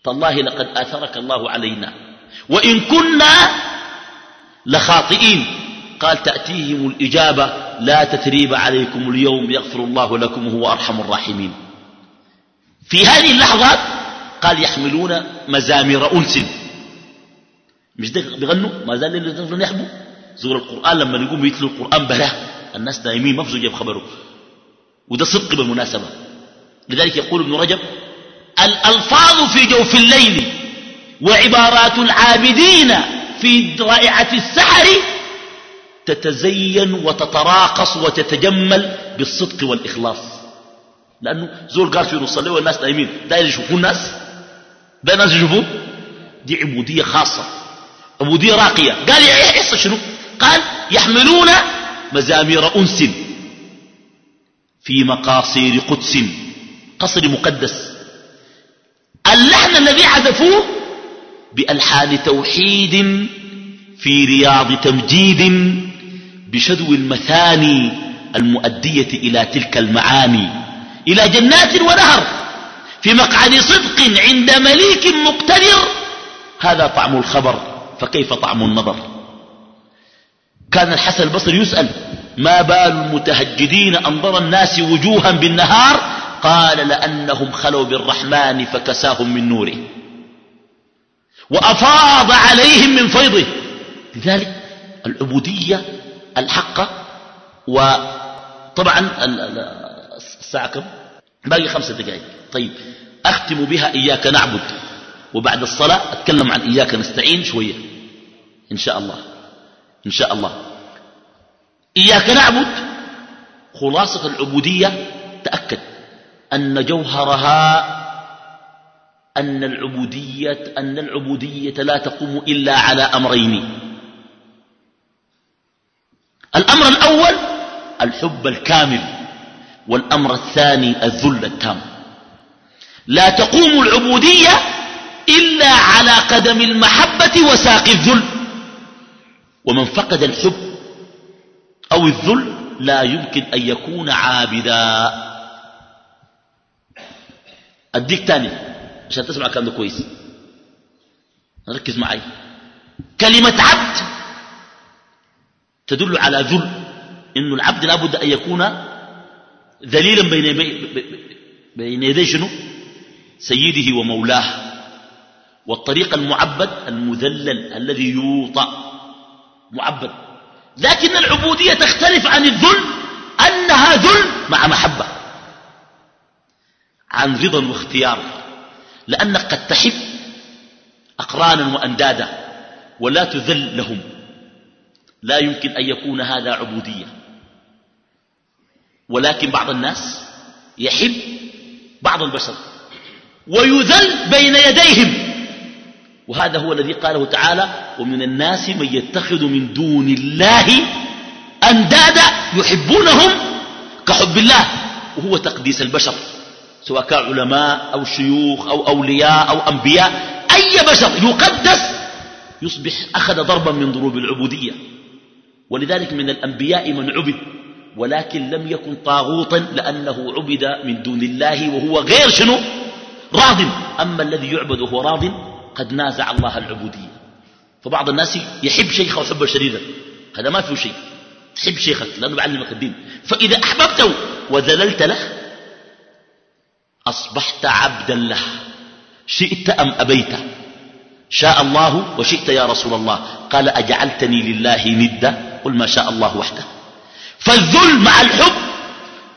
تالله لقد آثرك الله علينا. وإن كنا لخاطئين. قال تأتيهم الإجابة لا تتريب عليكم اليوم يغفر الله لكم وهو أرحم الراحمين. في هذه اللحظات قال يحملون مزامير أنس. مش ده بيغنوا؟ ما زال اللي يحبوا. زور القرآن لما يقوم يتلوا القرآن بلا الناس نايمين ما في جيب خبره وده صدق بالمناسبة لذلك يقول ابن رجب الألفاظ في جوف الليل وعبارات العابدين في رائعة السحر تتزين وتتراقص وتتجمل بالصدق والإخلاص. لأنه زول قال في نصلي والناس نايمين داير يشوفون الناس؟ ده الناس يشوفون دي عبودية خاصة عبودية راقية. قال يحصل شنو؟ قال يحملون مزامير أنس في مقاصير قدس قصر مقدس. اللحن الذي عزفوه بألحان توحيد في رياض تمجيد بشدو المثاني المؤدية إلى تلك المعاني إلى جنات ونهر في مقعد صدق عند مليك مقتدر. هذا طعم الخبر فكيف طعم النظر؟ كان الحسن البصري يسأل ما بال المتهجدين أنظر الناس وجوها بالنهار؟ قال لأنهم خلوا بالرحمن فكساهم من نوره. وأفاض عليهم من فيضه. لذلك العبودية الحقة وطبعا الساعة كم؟ باقي خمسة دقائق. طيب أختم بها إياك نعبد. وبعد الصلاة أتكلم عن إياك نستعين شوية. إن شاء الله. إن شاء الله. إياك نعبد خلاصة العبودية تأكد. أن جوهرها أن العبودية, أن العبودية لا تقوم إلا على أمرين. الأمر الأول الحب الكامل والأمر الثاني الذل التام. لا تقوم العبودية إلا على قدم المحبة وساق الذل. ومن فقد الحب أو الذل لا يمكن أن يكون عابدا. أديك تاني عشان تسمع الكلام ده كويس. ركز معي. كلمة عبد تدل على ذل إن العبد لابد أن يكون ذليلا بين بين يدي شنو؟ سيده ومولاه. والطريق المعبد المذلل الذي يوطأ. معبد. لكن العبودية تختلف عن الذل أنها ذل مع محبة. عن رضا واختيار لأنك قد تحب أقرانا وأندادا ولا تذل لهم. لا يمكن أن يكون هذا عبودية. ولكن بعض الناس يحب بعض البشر ويذل بين يديهم. وهذا هو الذي قاله تعالى ومن الناس من يتخذ من دون الله أندادا يحبونهم كحب الله. وهو تقديس البشر. سواء كان علماء أو شيوخ أو أولياء أو أنبياء أي بشر يقدس يصبح أخذ ضربا من ضروب العبودية. ولذلك من الأنبياء من عبد ولكن لم يكن طاغوتا لأنه عبد من دون الله وهو غير شنو؟ راض. أما الذي يعبد وهو راض قد نازع الله العبودية. فبعض الناس يحب شيخه حبا شديدا. هذا ما فيه شيء. تحب شيخك لأنه بعلمك الدين. فإذا أحببته وذللت له أصبحت عبدا له. شئت أم أبيت؟ شاء الله وشئت يا رسول الله. قال أجعلتني لله ندا؟ قل ما شاء الله وحده. فالذل مع الحب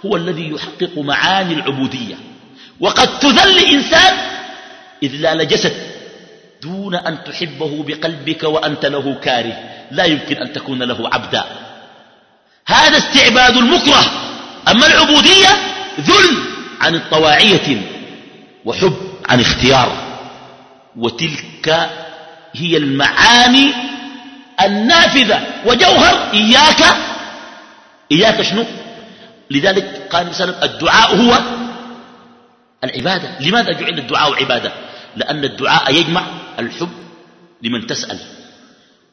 هو الذي يحقق معاني العبودية. وقد تذل إنسان إذ لا لجسد دون أن تحبه بقلبك وأنت له كاره. لا يمكن أن تكون له عبدا. هذا استعباد المكره. أما العبودية ذل. عن الطواعية وحب عن اختيار. وتلك هي المعاني النافذة. وجوهر إياك. إياك شنو؟ لذلك قال مثلا الدعاء هو العبادة. لماذا جعل الدعاء عبادة؟ لأن الدعاء يجمع الحب لمن تسأل.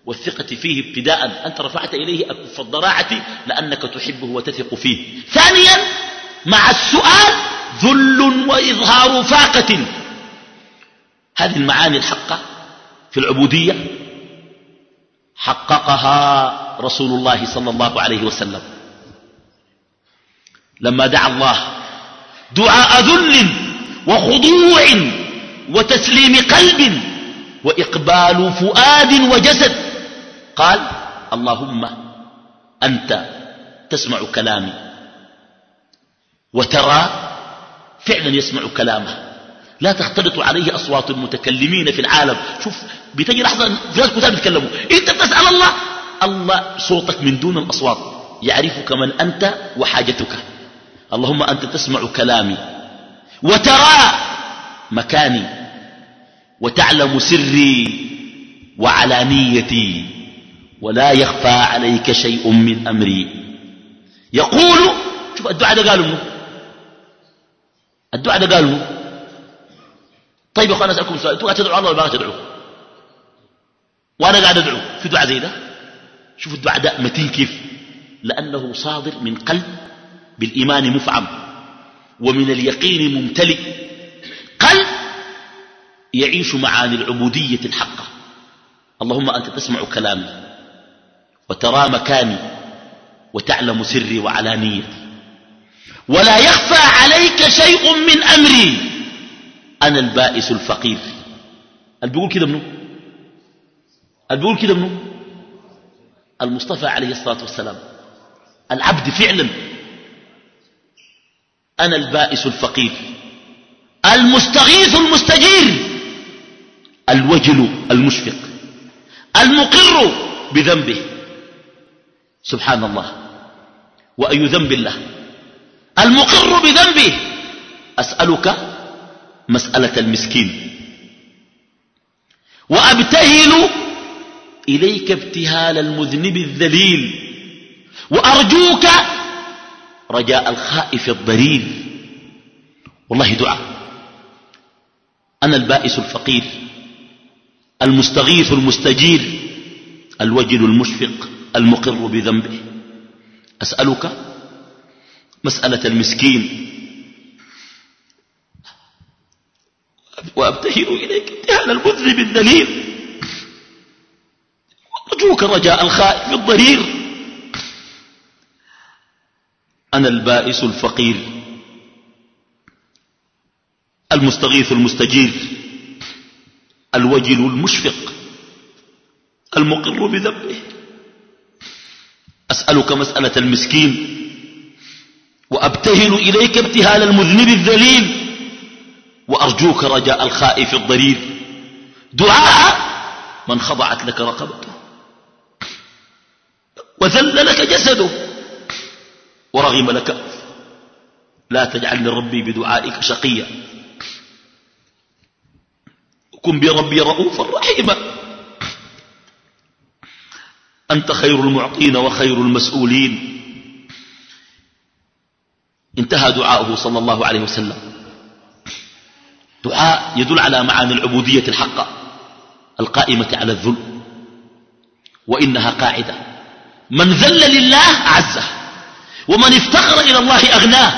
والثقة فيه ابتداء. أنت رفعت إليه أكف الضراعة لأنك تحبه وتثق فيه. ثانيا مع السؤال ذل وإظهار فاقة. هذه المعاني الحقة في العبودية حققها رسول الله صلى الله عليه وسلم. لما دعا الله دعاء ذل وخضوع وتسليم قلب وإقبال فؤاد وجسد. قال اللهم أنت تسمع كلامي. وترى فعلا يسمع كلامه. لا تختلط عليه أصوات المتكلمين في العالم. شوف بتجي لحظة ناس كتاب يتكلموا أنت بتسأل الله الله صوتك من دون الأصوات. يعرفك من أنت وحاجتك. اللهم أنت تسمع كلامي. وترى مكاني. وتعلم سري وعلانيتي. ولا يخفى عليك شيء من أمري. يقول شوف الدعاء ده قالوا الدعاء ده قالوا طيب يا اخوانا أسألكم سؤال أنتوا تدعوا الله ولا ما تدعوا وأنا قاعد ادعو في دعاء زي ده؟ شوف الدعاء ده متين كيف؟ لأنه صادر من قلب بالإيمان مفعم ومن اليقين ممتلئ قلب يعيش معاني العبودية الحقة. اللهم أنت تسمع كلامي وترى مكاني وتعلم سري وعلانيتي. ولا يخفى عليك شيء من أمري. أنا البائس الفقير. اللي بيقول كده منه اللي بيقول كده منه المصطفى عليه الصلاة والسلام. العبد فعلا. أنا البائس الفقير. المستغيث المستجير. الوجل المشفق. المقر بذنبه. سبحان الله. وأي ذنب الله. المقر بذنبه. أسألك مسألة المسكين. وأبتهل إليك ابتهال المذنب الذليل. وأرجوك رجاء الخائف الضرير. والله دعاء. أنا البائس الفقير المستغيث المستجير الوجل المشفق المقر بذنبه. أسألك مسألة المسكين. وأبتهل إليك امتهان المذنب الدليل وأرجوك رجاء الخائف الضرير. أنا البائس الفقير. المستغيث المستجير. الوجل المشفق. المقر بذنبه. أسألك مسألة المسكين. وأبتهل إليك ابتهال المذنب الذليل. وأرجوك رجاء الخائف الضرير. دعاء من خضعت لك رقبته وذل لك جسده. ورغم لك. لا تجعل لربي بدعائك شقيا. كن بربي رؤوفا رحيما. أنت خير المعطين وخير المسؤولين. انتهى دعاؤه صلى الله عليه وسلم. دعاء يدل على معاني العبودية الحقة القائمة على الذل وإنها قاعدة. من ذل لله أعزه ومن افتقر إلى الله أغناه.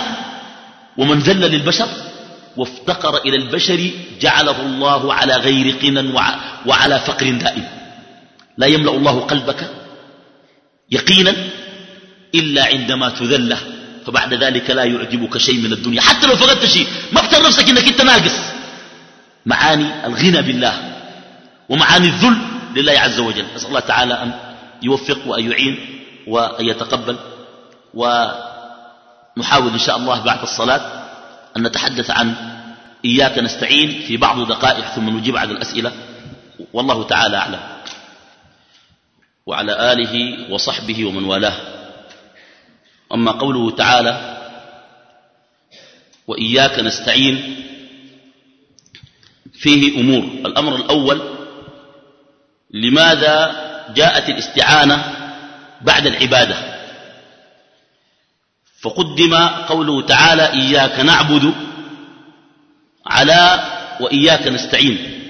ومن ذل للبشر وافتقر إلى البشر جعله الله على غير قنا وعلى فقر دائم. لا يملأ الله قلبك يقينا إلا عندما تذله. فبعد ذلك لا يعجبك شيء من الدنيا. حتى لو فقدت شيء ما افتر نفسك إنك أنت ناقص. معاني الغنى بالله ومعاني الذل لله عز وجل. نسأل الله تعالى أن يوفق وأن يعين وأن يتقبل ونحاول إن شاء الله بعد الصلاة أن نتحدث عن إياك نستعين في بعض دقائق ثم نجيب على الأسئلة. والله تعالى أعلم. وعلى آله وصحبه ومن والاه. أما قوله تعالى وإياك نستعين فيه أمور. الأمر الأول لماذا جاءت الاستعانة بعد العبادة؟ فقدم قوله تعالى إياك نعبد على وإياك نستعين.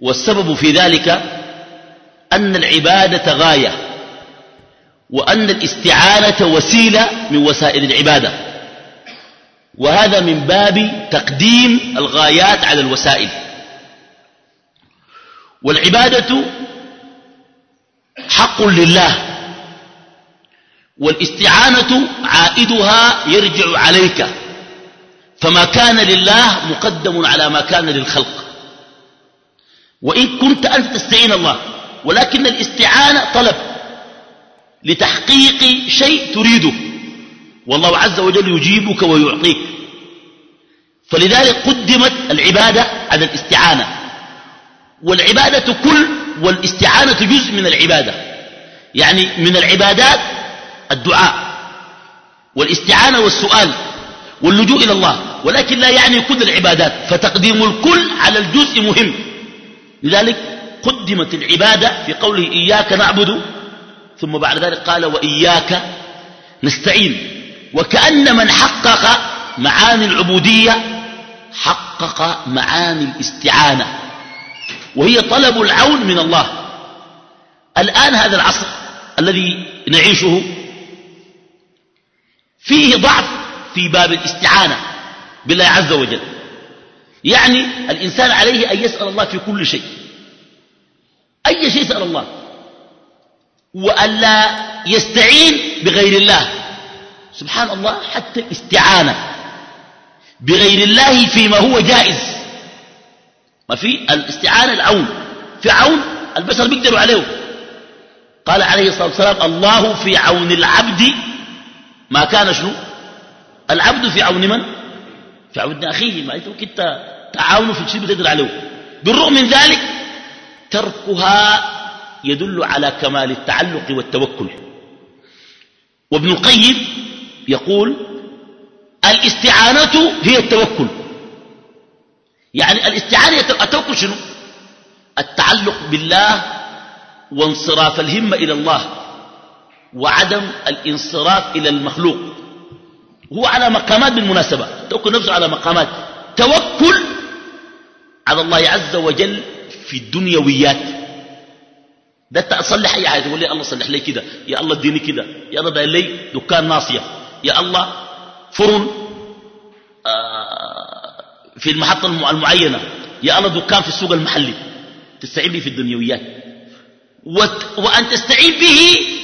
والسبب في ذلك أن العبادة غاية. وأن الاستعانة وسيلة من وسائل العبادة. وهذا من باب تقديم الغايات على الوسائل. والعبادة حق لله. والاستعانة عائدها يرجع عليك. فما كان لله مقدم على ما كان للخلق. وإن كنت أنت تستعين الله ولكن الاستعانة طلب. لتحقيق شيء تريده. والله عز وجل يجيبك ويعطيك. فلذلك قدمت العبادة على الاستعانة. والعبادة كل والاستعانة جزء من العبادة. يعني من العبادات الدعاء. والاستعانة والسؤال واللجوء إلى الله. ولكن لا يعني كل العبادات. فتقديم الكل على الجزء مهم. لذلك قدمت العبادة في قوله إياك نعبد ثم بعد ذلك قال وإياك نستعين وكأن من حقق معاني العبودية حقق معاني الاستعانة وهي طلب العون من الله. الآن هذا العصر الذي نعيشه فيه ضعف في باب الاستعانة بالله عز وجل. يعني الإنسان عليه أن يسأل الله في كل شيء. أي شيء يسأل الله؟ وألا يستعين بغير الله. سبحان الله حتى الاستعانة بغير الله فيما هو جائز. ما في الاستعانة العون. في عون البشر بيقدروا عليه. قال عليه الصلاة والسلام الله في عون العبد ما كان شنو؟ العبد في عون من؟ في عون أخيه. ما أنت كنت تعاونه في شيء بتقدر عليه. بالرغم من ذلك تركها يدل على كمال التعلق والتوكل. وابن القيم يقول الاستعانة هي التوكل. يعني الاستعانة التوكل شنو؟ التعلق بالله وانصراف الهمة إلى الله وعدم الانصراف إلى المخلوق. هو على مقامات بالمناسبة. التوكل نفسه على مقامات. توكل على الله عز وجل في الدنيويات. ده تصلح اي حاجة تقول لي الله صلح لي كده يا الله اديني كده يا الله داير لي دكان ناصية يا الله فرن آه، في المحطة المعينة يا الله دكان في السوق المحلي تستعين به في الدنيويات. وأن تستعين به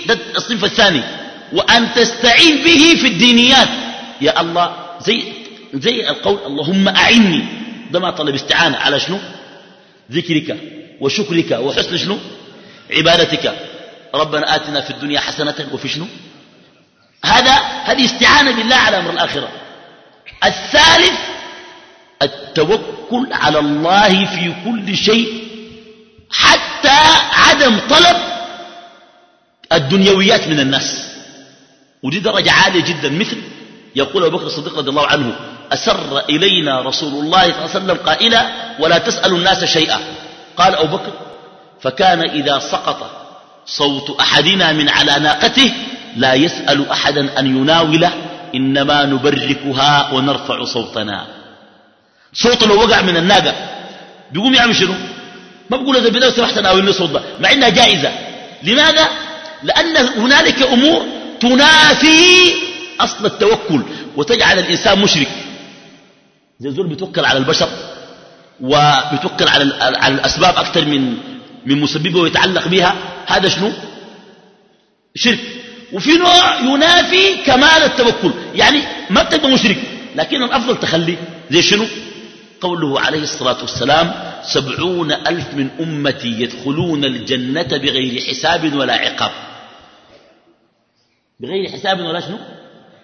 ده الصنف الثاني وأن تستعين به في الدينيات. يا الله زي زي القول اللهم أعني ده ما طلب استعانة على شنو؟ ذكرك وشكرك وحسن شنو؟ عبادتك. ربنا آتنا في الدنيا حسنة وفي شنو؟ هذا هذه استعانة بالله على أمر الآخرة. الثالث التوكل على الله في كل شيء حتى عدم طلب الدنيويات من الناس. ودي درجة عالية جدا. مثل يقول أبو بكر الصديق رضي الله عنه أسر إلينا رسول الله صلى الله عليه وسلم قائلا ولا تسأل الناس شيئا. قال أبو بكر فكان إذا سقط صوت أحدنا من على ناقته لا يسأل أحدا أن يناوله إنما نبركها ونرفع صوتنا. صوت لو وقع من الناقة بيقوم يعمل شنو؟ ما بقول إذا بدأت سمحت ناولني صوت ده مع إنها جائزة. لماذا؟ لأن هنالك أمور تنافي أصل التوكل وتجعل الإنسان مشرك. زي زول بيتوكل على البشر وبيتوكل على الأسباب أكثر من من مسببه ويتعلق بها هذا شنو؟ شرك. وفي نوع ينافي كمال التوكل. يعني ما بتبقى مشرك لكن الأفضل تخليه زي شنو؟ قوله عليه الصلاة والسلام سبعون ألف من أمتي يدخلون الجنة بغير حساب ولا عقاب. بغير حساب ولا شنو؟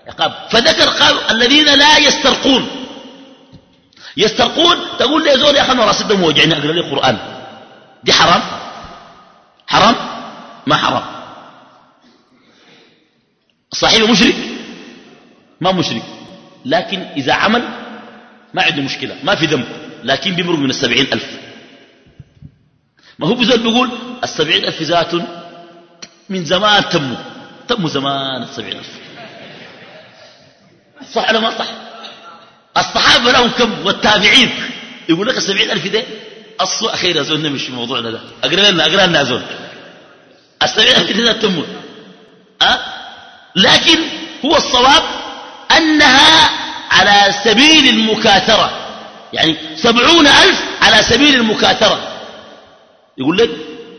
عقاب. فذكر قال الذين لا يسترقون. يسترقون تقول لي زول يا أخي أنا راسي دم وجعني أقرأ لي قرآن. دي حرام؟ حرام؟ ما حرام. صاحبه مشرك؟ ما مشرك. لكن إذا عمل ما عنده مشكلة ما في ذنب. لكن بيمرق من السبعين ألف. ما هو بزول بيقول السبعين ألف ذات من زمان تموا. تموا زمان السبعين ألف. صح ولا ما صح؟ الصحابة لهم كم؟ والتابعين. يقول لك السبعين ألف ده أصل أخير يا زول نمشي موضوعنا ده. أقرأ لنا أقرأ لنا يا زول. السبعين ألف ده تموا أه؟ لكن هو الصواب أنها على سبيل المكاثرة. يعني سبعون ألف على سبيل المكاثرة. يقول لك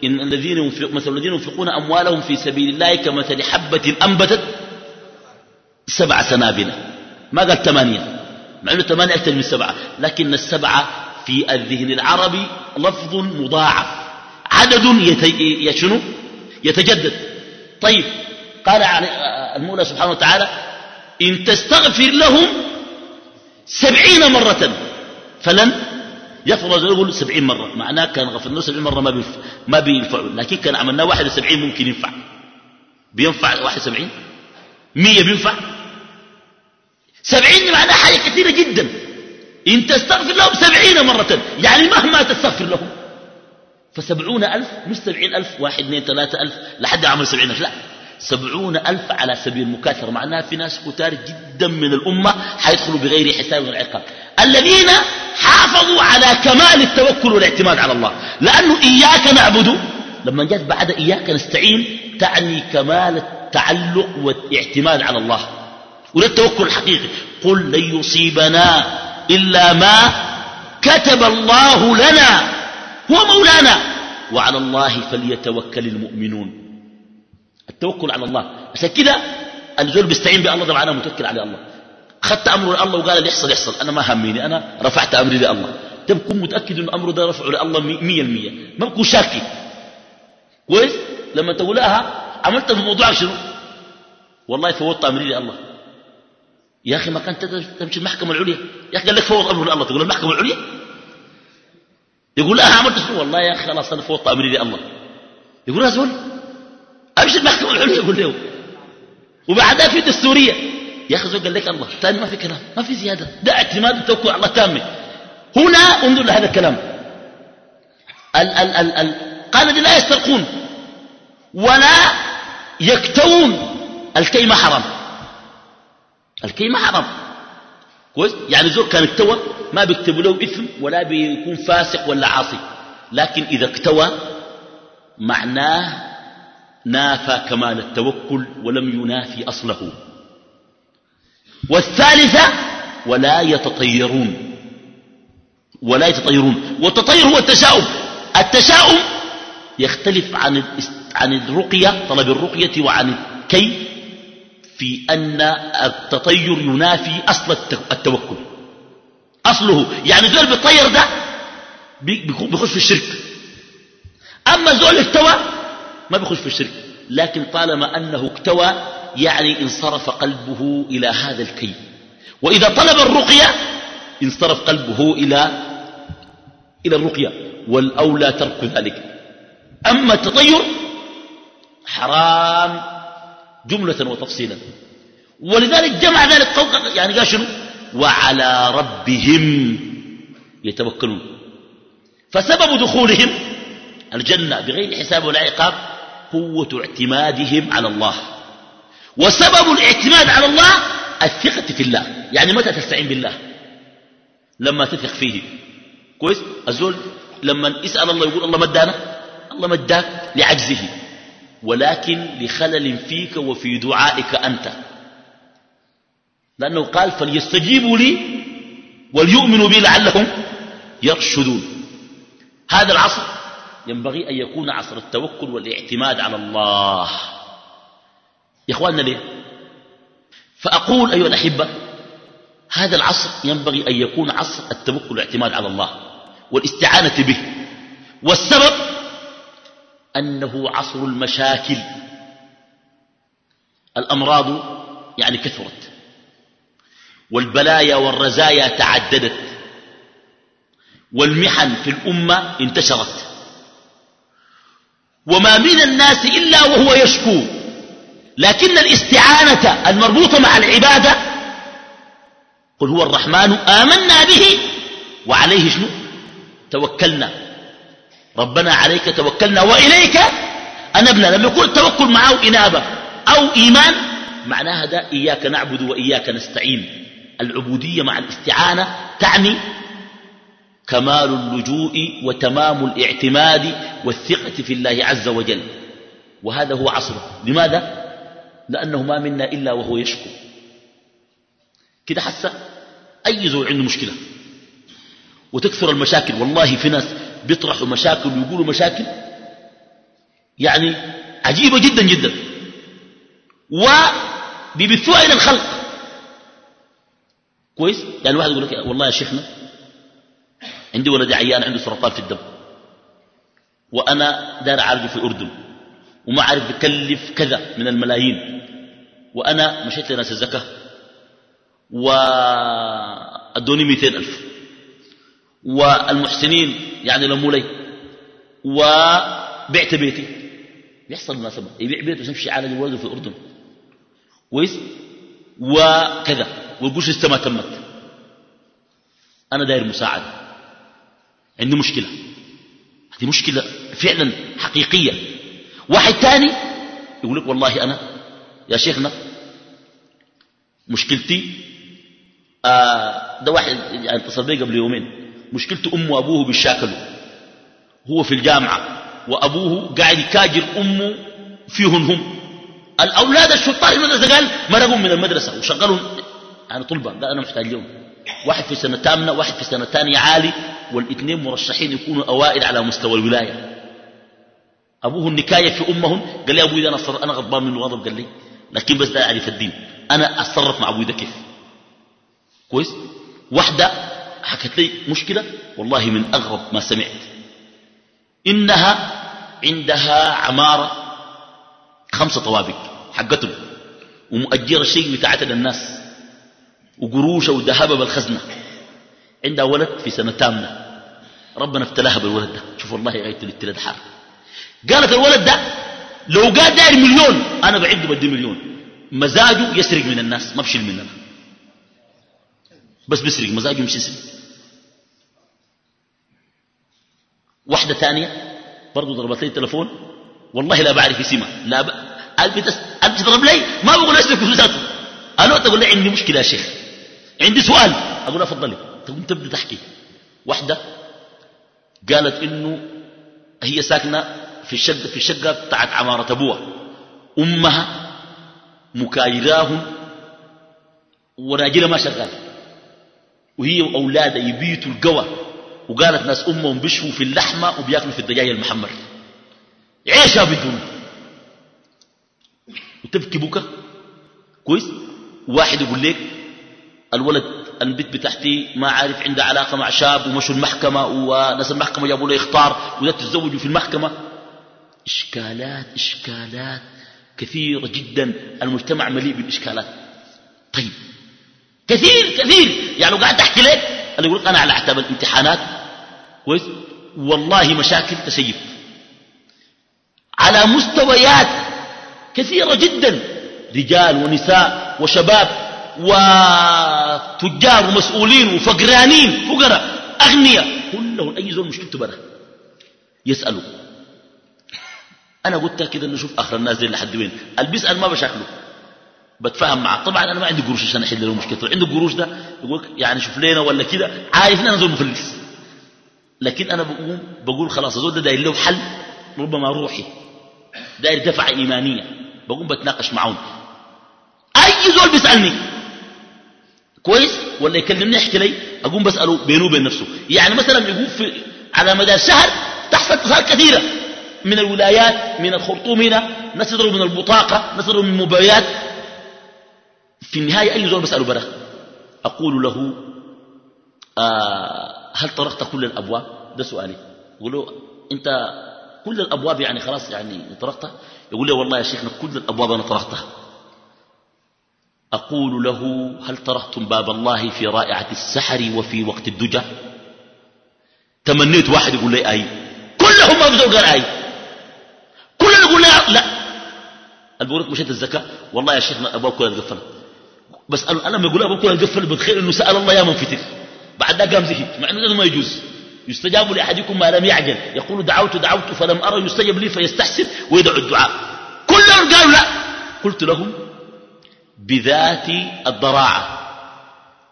إن الذين ينفق مثل الذين ينفقون أموالهم في سبيل الله كمثل حبة أنبتت سبع سنابل. ما قال ثمانية. مع أنه ثمانية أكثر من سبعة. لكن السبعة في الذهن العربي لفظ مضاعف عدد يشنو يتجدد. طيب قال المولى سبحانه وتعالى إن تستغفر لهم سبعين مرة فلن يغفر يقول سبعين مرة. معناه كان غفرنا سبعين مرة ما بينفع ما بينفع لكن كان عملناه واحد وسبعين ممكن ينفع. بينفع واحد وسبعين؟ مية بينفع؟ سبعين معناه حاجة كثيرة جدا. إن تستغفر لهم سبعين مرة يعني مهما تستغفر لهم. فسبعون ألف مش سبعين ألف واحد اثنين ثلاثة ألف لحد عمل سبعين ألف لا. سبعون ألف على سبيل المكاثرة معناها في ناس كتار جدا من الأمة حيدخلوا بغير حساب ولا عقاب الذين حافظوا على كمال التوكل والاعتماد على الله. لأنه إياك نعبد. لما جاءت بعد إياك نستعين تعني كمال التعلق والاعتماد على الله. ولا التوكل الحقيقي. قل لن يصيبنا إلا ما كتب الله لنا. هو مولانا. وعلى الله فليتوكل المؤمنون. التوكل على الله. عشان كده الزول بيستعين بالله ده معناه متوكل على الله. اخذت امره لله وقال اللي يحصل يحصل. أنا ما هميني. أنا رفعت أمري لله. تبكون متأكد إن أمره ده رفعه لله 100% ما بكون شاكي. كويس؟ لما تقولها عملت في موضوعك شنو؟ والله فوضت أمري لله. يا أخي ما كانت تمشي المحكمة العليا. يا أخي قال لك فوض امره لله تقول المحكمة العليا؟ يقول لها عملت شنو والله يا أخي خلاص أنا فوضت أمري لله. يقول لها زول أمشي المحكمة العليا. يقول له. وبعدها في دستورية. يا أخي زول قال لك الله. ثاني ما في كلام. ما في زيادة. ده اعتماد التوكل على الله تام هنا انظر لهذا الكلام. ال ال ال ال قال لا يسترقون ولا يكتوون. الكي ما حرام. الكي ما حرام كويس؟ يعني زول كان اكتوى ما بيكتبوا له اثم ولا بيكون فاسق ولا عاصي. لكن إذا اكتوى معناه نافى كمال التوكل ولم ينافي أصله. والثالثة ولا يتطيرون. ولا يتطيرون. والتطير هو التشاؤم. التشاؤم يختلف عن عن الرقية طلب الرقية وعن الكي في أن التطير ينافي أصل التوكل. أصله يعني زول بالطير ده بيخش في الشرك. أما زول اكتوى ما بيخش في الشرك. لكن طالما أنه اكتوى يعني انصرف قلبه إلى هذا الكي وإذا طلب الرقية انصرف قلبه إلى إلى الرقية. والأولى ترك ذلك. أما التطير حرام. جملة وتفصيلا. ولذلك جمع ذلك يعني قال شنو؟ وعلى ربهم يتوكلون. فسبب دخولهم الجنة بغير حساب ولا عقاب قوة اعتمادهم على الله. وسبب الاعتماد على الله الثقة في الله. يعني متى تستعين بالله؟ لما تثق فيه. كويس؟ الزول لما يسأل الله يقول الله مدانا؟ الله مداك لعجزه. ولكن لخلل فيك وفي دعائك أنت. لأنه قال فليستجيبوا لي وليؤمنوا بي لعلهم يرشدون. هذا العصر ينبغي أن يكون عصر التوكل والاعتماد على الله. يا إخواننا ليه؟ فأقول أيها الأحبة هذا العصر ينبغي أن يكون عصر التوكل والاعتماد على الله والإستعانة به. والسبب أنه عصر المشاكل. الأمراض يعني كثرت. والبلايا والرزايا تعددت. والمحن في الأمة انتشرت. وما من الناس إلا وهو يشكو. لكن الاستعانة المربوطة مع العبادة قل هو الرحمن آمنا به وعليه شنو؟ توكلنا. ربنا عليك توكلنا وإليك أنبنا لما يكون التوكل معه إنابة أو إيمان معناها ده إياك نعبد وإياك نستعين. العبودية مع الاستعانة تعني كمال اللجوء وتمام الاعتماد والثقة في الله عز وجل. وهذا هو عصره. لماذا؟ لأنه ما منا إلا وهو يشكو. كده حس أي زوج عنده مشكلة وتكثر المشاكل والله في ناس بيطرحوا مشاكل ويقولوا مشاكل يعني عجيبة جدا جدا. وبيبثوها إلى الخلق. كويس؟ يعني واحد يقول لك والله يا شيخنا عندي ولد عيان عنده سرطان في الدم وأنا دار أعالجه في الأردن وما عارف بكلف كذا من الملايين وأنا مشيت لناس الزكاة وأدوني مئتين ألف. والمحسنين يعني لموا لي. وبعت بيتي بيحصل مناسبة يبيع بيته ويمشي يعالج ولده في الأردن كويس؟ وكذا. والقرش لسه ما تمت. أنا داير مساعدة. عندي مشكلة. هذه مشكلة فعلا حقيقية. واحد تاني يقول لك والله أنا يا شيخنا مشكلتي آه ده واحد يعني اتصل بي قبل يومين. مشكلته أمه وأبوه بيشاكلوا هو في الجامعة وأبوه قاعد يكاجر أمه فيهم هم. الأولاد الشطار المدرسة قال مرقوا من المدرسة وشغلوا. يعني طلبة قال أنا محتاج لهم واحد في سنة تامنة واحد في سنة ثانية عالي والإثنين مرشحين يكونوا أوائل على مستوى الولاية. أبوه النكاية في أمهم قال لي أبوي أنا, صر... أنا غضبان منه غضب قال لي لكن بس لا أعرف الدين. أنا أتصرف مع أبوي ده كيف؟ كويس؟ واحدة حكت لي مشكلة؟ والله من أغرب ما سمعت. إنها عندها عمارة خمسة طوابق حقتهم ومؤجرة الشيء بتاعتها للناس وقروشة وذهبة بالخزنة. عندها ولد في سنة تامنة. ربنا ابتلاها بالولد ده. شوف والله غاية الابتلاء حار قالت الولد ده لو قال داير مليون أنا بعده بدي مليون. مزاجه يسرق من الناس ما بشيل مننا. بس بيسرق مزاجه مش يسرق. واحدة ثانية برضو ضربت لي التلفون. والله لا بعرف اسمها. لا ب... قلبي تضرب لي؟ ما بقول اسمك فلوساته ألو تقول لي عندي مشكلة يا شيخ. عندي سؤال. أقول لها فضلي تقوم تبدأ تحكي. واحدة قالت إنه هي ساكنة في الشقة في الشقة بتاعت عمارة أبوها. أمها مكايراهم وراجلها ما شغال. وهي واولادها يبيتوا القوى وقالت ناس أمهم بيشفوا في اللحمة وبياكلوا في الدجاج المحمر. عيشها بدون وتبكي بكى كويس؟ واحد يقول لك الولد البيت بتاعتي ما عارف عنده علاقة مع شاب ومشوا المحكمة وناس المحكمة جابوا له إخطار وده تتزوجوا في المحكمة. إشكالات إشكالات كثيرة جدا. المجتمع مليء بالإشكالات. طيب كثير كثير. يعني لو قاعد أحكي لك أنا يقول أنا على أعتاب الامتحانات. كويس؟ والله مشاكل تسيب. على مستويات كثيرة جدا. رجال ونساء وشباب وتجار ومسؤولين وفقرانين فقراء أغنياء. كلهم أي زول مشكلته بنا يسألوا. أنا قلت كده نشوف آخر الناس دي لحد وين. اللي بيسأل ما بشكله. بتفاهم معه. طبعا أنا ما عندي قروش عشان أحل له مشكلته عنده قروش ده يقول يعني شوف لنا ولا كده عارف أنا زول مفلس. لكن أنا بقوم بقول خلاص الزول ده داير له حل ربما روحي. داير دفعة إيمانية. بقوم بتناقش معهم. أي زول بيسألني كويس ولا يكلمني يحكي لي؟ أقوم بسأله بينه وبين نفسه. يعني مثلا يقول في على مدار شهر تحصل اتصالات كثيرة. من الولايات من الخرطوم هنا ناس يضربوا من البطاقة ناس يضربوا من الموبايلات. في النهاية أي زول بسأله برا أقول له آه هل طرقت كل الأبواب؟ ده سؤالي. أقول له أنت كل الأبواب يعني خلاص يعني طرقتها؟ يقول لي والله يا شيخنا كل الأبواب أنا طرقتها. أقول له هل طرقتم باب الله في رائعة السحر وفي وقت الدجى؟ تمنيت واحد يقول لي آي. كلهم ما بزول قال آي. كلهم يقول لي لا. البورك مشيت الزكاة. والله يا شيخنا أبواب كلها تقفل بس يقول أبواب كلها تقفل بتخيل أنه سأل الله يا من فتر بعد ذا قام زهد مع أنه ما يجوز. يستجاب لأحدكم ما لم يعجل. يقول دعوت دعوت فلم أرى يستجب لي فيستحسر ويدعو الدعاء. كلهم قالوا لا. قلت لهم بذات الضراعة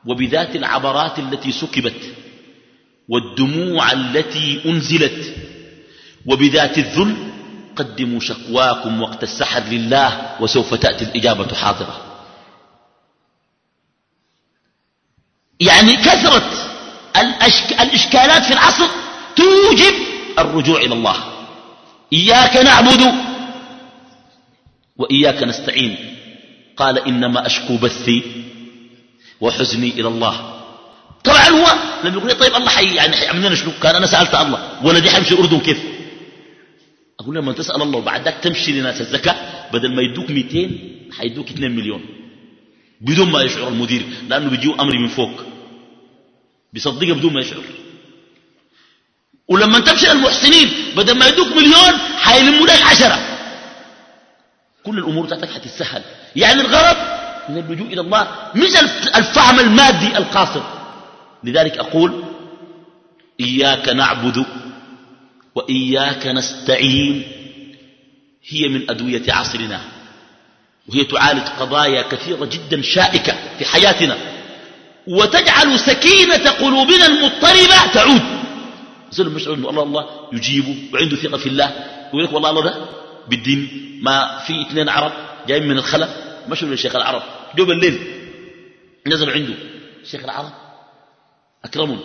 وبذات العبرات التي سكبت والدموع التي أنزلت وبذات الذل قدموا شكواكم وقت السحر لله وسوف تأتي الإجابة حاضرة. يعني كثرة الإشكالات في العصر توجب الرجوع إلى الله. إياك نعبد وإياك نستعين. قال إنما أشكو بثي وحزني إلى الله. طبعا هو لما يقول لي طيب الله حي يعني حيعمل لنا شنو كان أنا سألت الله. ولدي حيمشي الأردن كيف؟ أقول لما تسأل الله وبعد ذاك تمشي لناس الزكاة بدل ما يدوك 200 حيدوك 2 مليون. بدون ما يشعر المدير لأنه بيجيو أمري من فوق. بيصدقها بدون ما يشعر. ولما تمشي للمحسنين بدل ما يدوك مليون حيلموا لك عشرة. كل الأمور تحتك حتتسهل يعني الغرض من اللجوء إلى الله مش الفهم المادي القاصر. لذلك أقول إياك نعبد وإياك نستعين. هي من أدوية عصرنا. وهي تعالج قضايا كثيرة جدا شائكة في حياتنا. وتجعل سكينة قلوبنا المضطربة تعود. زول مشعور أنه الله الله يجيبه وعنده ثقة في الله. يقول لك والله الله ده بالدين ما في اثنين عرب جايين من الخلا مشوا للشيخ العرب. جو بالليل نزلوا عنده. الشيخ العرب. أكرمهم.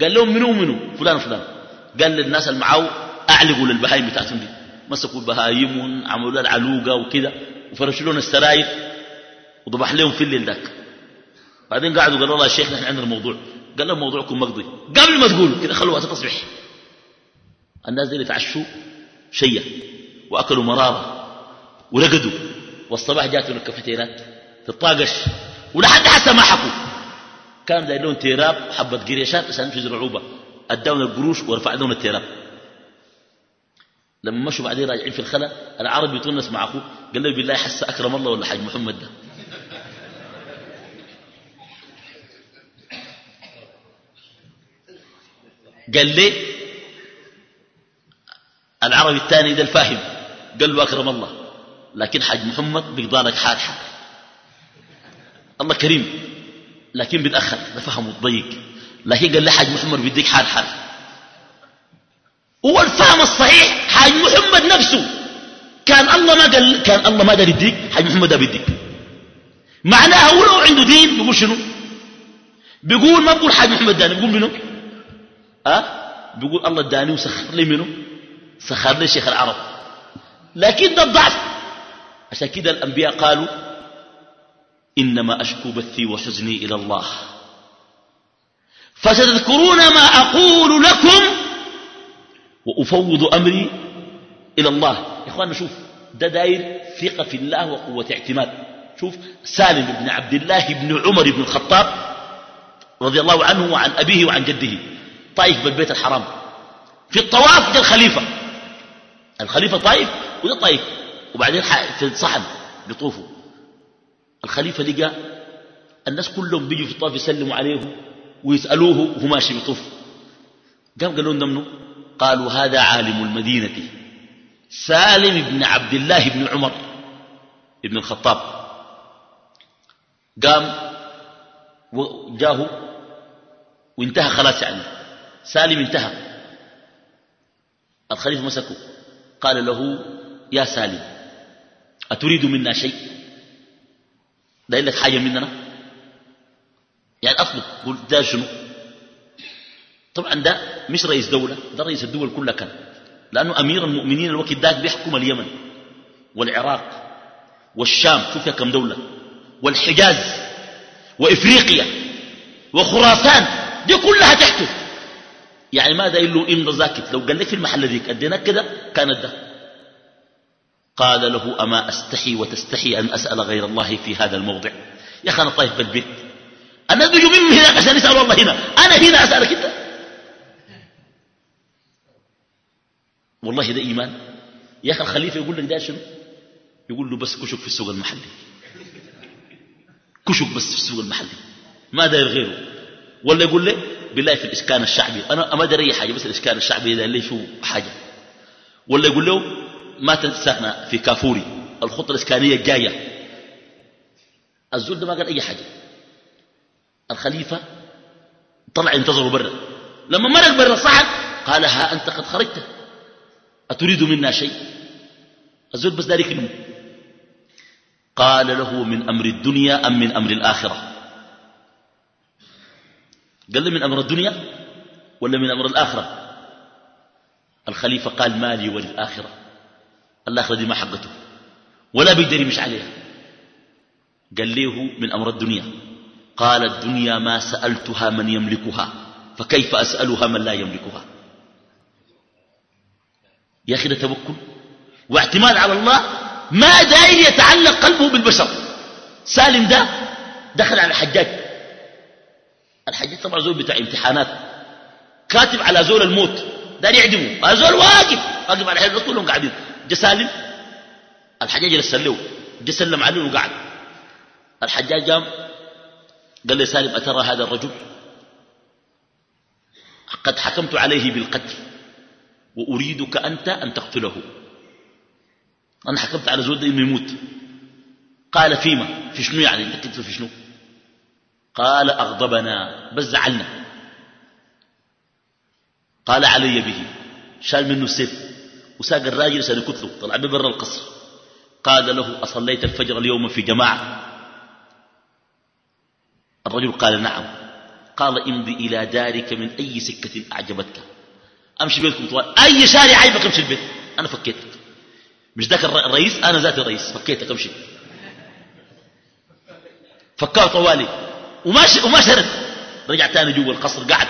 قال لهم منو منو؟ فلان فلان قال للناس اللي معاه أعلقوا للبهايم بتاعتهم دي. مسكوا البهايم عملوا لها العلوقة وكده. وفرشوا لهم السراير. وضبح لهم في الليل ذاك. بعدين قعدوا قالوا الله يا شيخ نحن عندنا موضوع. قال لهم موضوعكم مقضي. قبل ما تقولوا كده وقت تصبح الناس دي تعشوا شيء وأكلوا مرارة ورقدوا. والصباح جاتهم الكافيتيرات تطاقش ولحد حتى ما حكوا. كان داير لهم تيراب حبة قريشات عشان يمشوا الرعوبة اداونا القروش ورفع لهم التيراب. لما مشوا بعدين راجعين في الخلا العربي يتونس مع أخوه. قال له بالله حس أكرم الله ولا حاج محمد ده. قال لي العربي الثاني ده الفاهم. قال له أكرم الله. لكن حاج محمد بيقضى لك حال حال الله كريم. لكن بيتأخر ده فهمه ضيق لكن قال لي حاج محمد بيديك حال حال هو الفهم الصحيح حاج محمد نفسه. كان الله ما قال كان الله ما قال يديك حاج محمد ده بيديك. معناها هو لو عنده دين بيقول شنو؟ بيقول ما بقول حاج محمد داني بيقول منه أه؟ بيقول الله اداني وسخر لي منه. سخر لي شيخ العرب. لكن ده الضعف عشان كده الأنبياء قالوا إنما أشكو بثي وحزني إلى الله. فستذكرون ما أقول لكم وأفوض أمري إلى الله. يا إخواننا شوف ده داير ثقة في الله وقوة اعتماد. شوف سالم بن عبد الله بن عمر بن الخطاب رضي الله عنه وعن أبيه وعن جده. طائف بالبيت الحرام. في الطواف جاء الخليفة. الخليفة طائف وده طائف. وبعدين في الصحن بيطوفوا. الخليفة لقى الناس كلهم بيجوا في الطواف يسلموا عليه ويسألوه وهو ماشي بيطوف. قام قالوا منه قالوا هذا عالم المدينة. سالم بن عبد الله بن عمر بن الخطاب. قام وجاه وانتهى خلاص يعني. سالم انتهى. الخليفة مسكه. قال له يا سالم أتريد منا شيء؟ داير لك حاجة مننا؟ يعني أطلب. قل ده شنو؟ طبعا ده مش رئيس دولة ده رئيس الدول كلها كان. لأنه أمير المؤمنين الوقت ذاك بيحكم اليمن والعراق والشام. شوف كم دولة. والحجاز وإفريقيا وخراسان. دي كلها تحته. يعني ما داير له إمضى زاكت؟ لو قال لك في المحل ذيك أديناك كده كانت ده. قال له أما أستحي وتستحي أن أسأل غير الله في هذا الموضع؟ يا أخي أنا طايف بالبيت. الناس بيجوا مني هناك عشان يسألوا الله هنا. أنا هنا أسألك أنت. والله ده إيمان. يا أخي الخليفة يقول لك ده شنو؟ يقول له بس كشك في السوق المحلي. كشك بس في السوق المحلي. ما داير غيره ولا يقول لي بالله في الإسكان الشعبي. أنا ما أدري أي حاجة بس الإسكان الشعبي ده ليش حاجة. ولا يقول له ما تنسانا في كافوري. الخطة الإسكانية الجاية الزول ده ما قال أي حاجة. الخليفة طلع ينتظروا برا. لما مرق برا صعد قال ها أنت قد خرجت. أتريد منا شيء؟ الزول بس كلمة قال له من أمر الدنيا أم من أمر الآخرة. قال من أمر الدنيا ولا من أمر الآخرة؟ الخليفة قال مالي وللآخرة. الآخرة دي ما حقته. ولا بيقدر يمشي عليها. قال له من أمر الدنيا. قال الدنيا ما سألتها من يملكها فكيف أسألها من لا يملكها؟ يا أخي ده توكل واعتماد على الله ما داير يتعلق قلبه بالبشر. سالم ده دخل على الحجاج الحجاج طبعا زول بتاع امتحانات. كاتب على زول الموت. داير يعدمه. زول واقف. واقف على الحجاج كلهم قاعدين. جا سالم. الحجاج رسل له جا سلم عليه وقعد. الحجاج قام. قال لي سالم أترى هذا الرجل؟ قد حكمت عليه بالقتل. وأريدك أنت أن تقتله. أنا حكمت على زود إنه يموت. قال فيما؟ في شنو يعني؟ كنت في شنو؟ قال أغضبنا بس زعلنا. قال علي به شال منه السيف وساق الراجل عشان يقتله طلع ببر القصر. قال له أصليت الفجر اليوم في جماعة؟ الرجل قال نعم. قال امضي إلى دارك من أي سكة أعجبتك. أمشي بيتكم طوال أي شارع عيبك امشي البيت. أنا فكيتك. مش ذاك الرئيس؟ أنا ذات الرئيس فكيتك امشي. فكاه طوالي. وما وما شرد رجع تاني جوا القصر قعد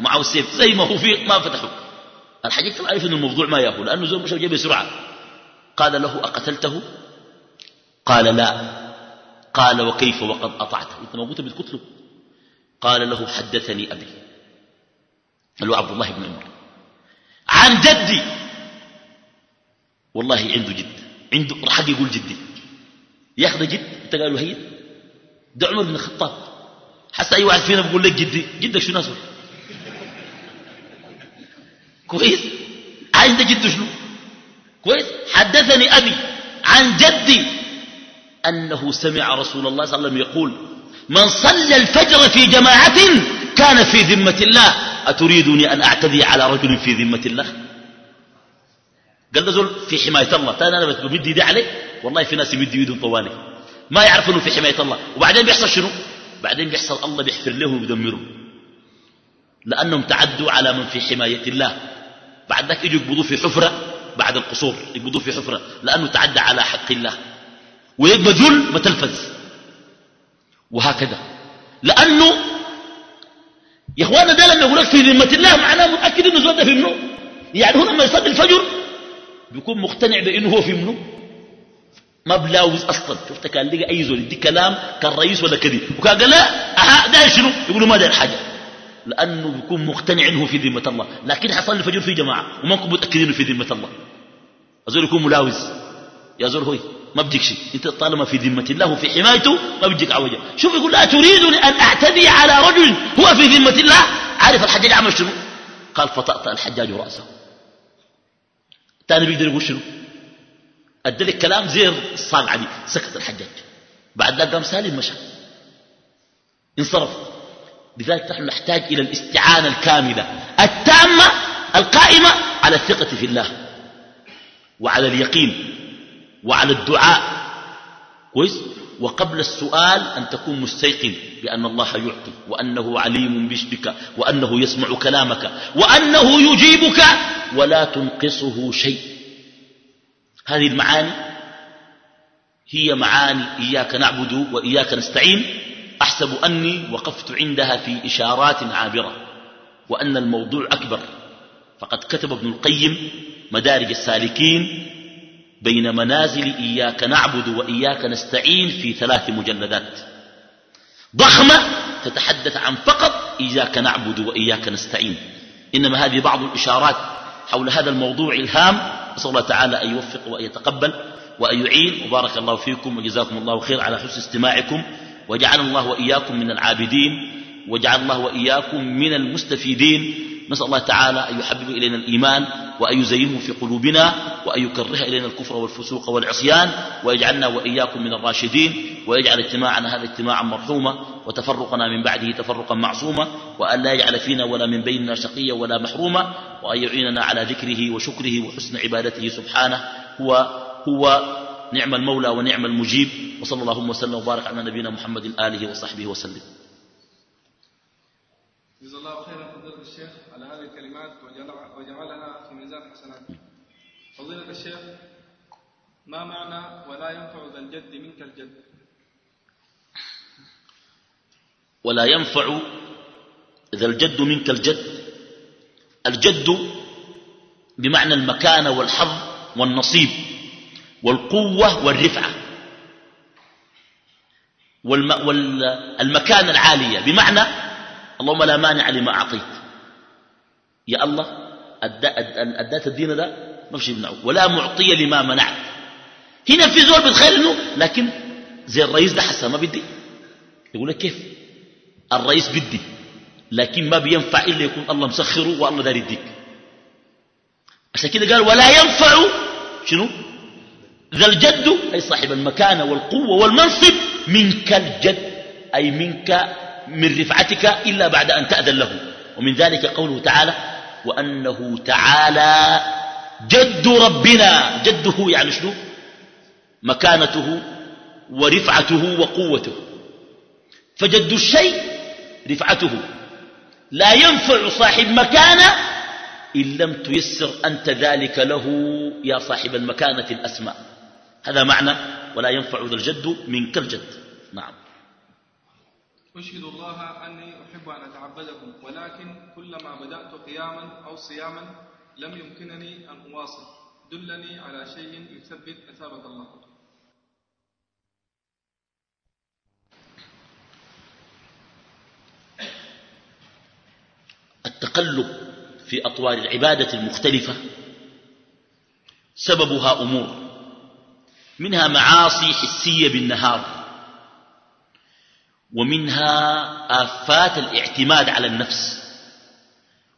ومعه السيف زي ما هو فيه ما فتحه. الحقيقة عارف ان الموضوع ما ياهو لأنه زول مش جاي بسرعة. قال له أقتلته؟ قال لا. قال وكيف وقد أطعته؟ أنت ما قلت بتقتله قال له حدثني أبي. قال له عبد الله بن عمر. عن جدي. والله عنده جد. عنده حق يقول جدي. ياخذ جد؟ أنت قالوا هي ده عمر بن الخطاب. حتى اي واحد فينا بيقول لك جدي جدك شو ناسه كويس عند جد شنو كويس حدثني ابي عن جدي انه سمع رسول الله صلى الله عليه وسلم يقول من صلى الفجر في جماعة كان في ذمه الله أتريدني أن أعتدي على رجل في ذمة الله قال له زول في حماية الله تاني أنا بمد يدي عليه والله في ناس يمد يدهم طوالي ما يعرف أنه في حماية الله وبعدين بيحصل شنو بعدين بيحصل الله بيحفر له ويدمره لأنهم تعدوا على من في حماية الله. بعد ذلك يجوا يقبضوا في حفرة بعد القصور يقبضوا في حفرة لأنه تعدى على حق الله. ويبقى ذل متلفز وهكذا. لأنه يا إخوانا ده لما يقول لك في ذمة الله معناه متأكد إنه زود في منه. يعني هو لما يصلي الفجر بيكون مقتنع بإنه هو في منه. ما بلاوز أصلا. شفت كان لقى أي زول يدي كلام كان رئيس ولا كذي. وكان قال لا أها ده شنو؟ يقولوا ما داير حاجة. لأنه بيكون مقتنع إنه في ذمة الله. لكن حصل الفجر في جماعة وما نكون متاكدين في ذمة الله. الزول يكون ملاوز. يا زول هوي ما بديك شيء. أنت طالما في ذمة الله وفي حمايته ما بديك عوجة. شوف يقول لا تريدني أن أعتدي على رجل هو في ذمة الله. عارف الحجاج عمل شنو؟ قال فطأت الحجاج رأسه. ثاني بيقدر يقول شنو؟ ادى لك كلام زير الصاق عليه سكت الحجاج. بعد ذلك قام سالم مشى. انصرف. لذلك نحن نحتاج إلى الاستعانة الكاملة. التامة القائمة على الثقة في الله. وعلى اليقين. وعلى الدعاء. كويس؟ وقبل السؤال أن تكون مستيقن بأن الله يعطي. وأنه عليم بك وأنه يسمع كلامك. وأنه يجيبك. ولا تنقصه شيء. هذه المعاني هي معاني إياك نعبد وإياك نستعين. أحسب أني وقفت عندها في إشارات عابرة وأن الموضوع أكبر. فقد كتب ابن القيم مدارج السالكين بين منازل إياك نعبد وإياك نستعين في ثلاث مجلدات ضخمة تتحدث عن فقط إياك نعبد وإياك نستعين. إنما هذه بعض الإشارات حول هذا الموضوع إلهام أسأل الله تعالى أن يوفق وأن يتقبل وأن يعين. وبارك الله فيكم وجزاكم الله خير على حسن استماعكم. وجعل الله وإياكم من العابدين. وجعل الله وإياكم من المستفيدين. نسأل الله تعالى أن يحبب إلينا الإيمان وأن يزينه في قلوبنا وأن يكره إلينا الكفر والفسوق والعصيان ويجعلنا وإياكم من الراشدين ويجعل اجتماعنا هذا اجتماعا مرحوما وتفرقنا من بعده تفرقا معصوما وأن لا يجعل فينا ولا من بيننا شقيا ولا محروما وأن يعيننا على ذكره وشكره وحسن عبادته سبحانه هو, هو نعم المولى ونعم المجيب وصلى اللهم وسلم وبارك على نبينا محمد آله وصحبه وسلم جزا الله خيرا فضيلة الشيخ على هذه الكلمات وجعلنا في ميزان حسناته فضيلة الشيخ ما معنى ولا ينفع ذا الجد منك الجد؟ ولا ينفع ذا الجد منك الجد. الجد بمعنى المكانة والحظ والنصيب والقوة والرفعة والمكانة العالية. بمعنى اللهم لا مانع لما أعطيت. يا الله أدات الدين ده؟ ما فيش يمنعه ولا معطي لما منعت. هنا في زول بتخيل إنه لكن زي الرئيس ده حسن ما بدي. يقول لك كيف؟ الرئيس بدي. لكن ما بينفع إلا يكون الله مسخره والله دار يديك. عشان كده قال ولا ينفع شنو؟ ذا الجد أي صاحب المكانة والقوة والمنصب منك الجد أي منك من رفعتك إلا بعد أن تأذن له. ومن ذلك قوله تعالى وأنه تعالى جد ربنا جده يعني شنو؟ مكانته ورفعته وقوته. فجد الشيء رفعته. لا ينفع صاحب مكانة إن لم تيسر أنت ذلك له يا صاحب المكانة الأسماء. هذا معنى ولا ينفع ذا الجد منك الجد نعم. أشهد الله أني أحب أن أتعبدكم ولكن كلما بدأت قياما أو صياما لم يمكنني أن أواصل. دلني على شيء يثبت أثابة الله. التقلب في أطوار العبادة المختلفة سببها أمور منها معاصي حسية بالنهار ومنها آفات الاعتماد على النفس.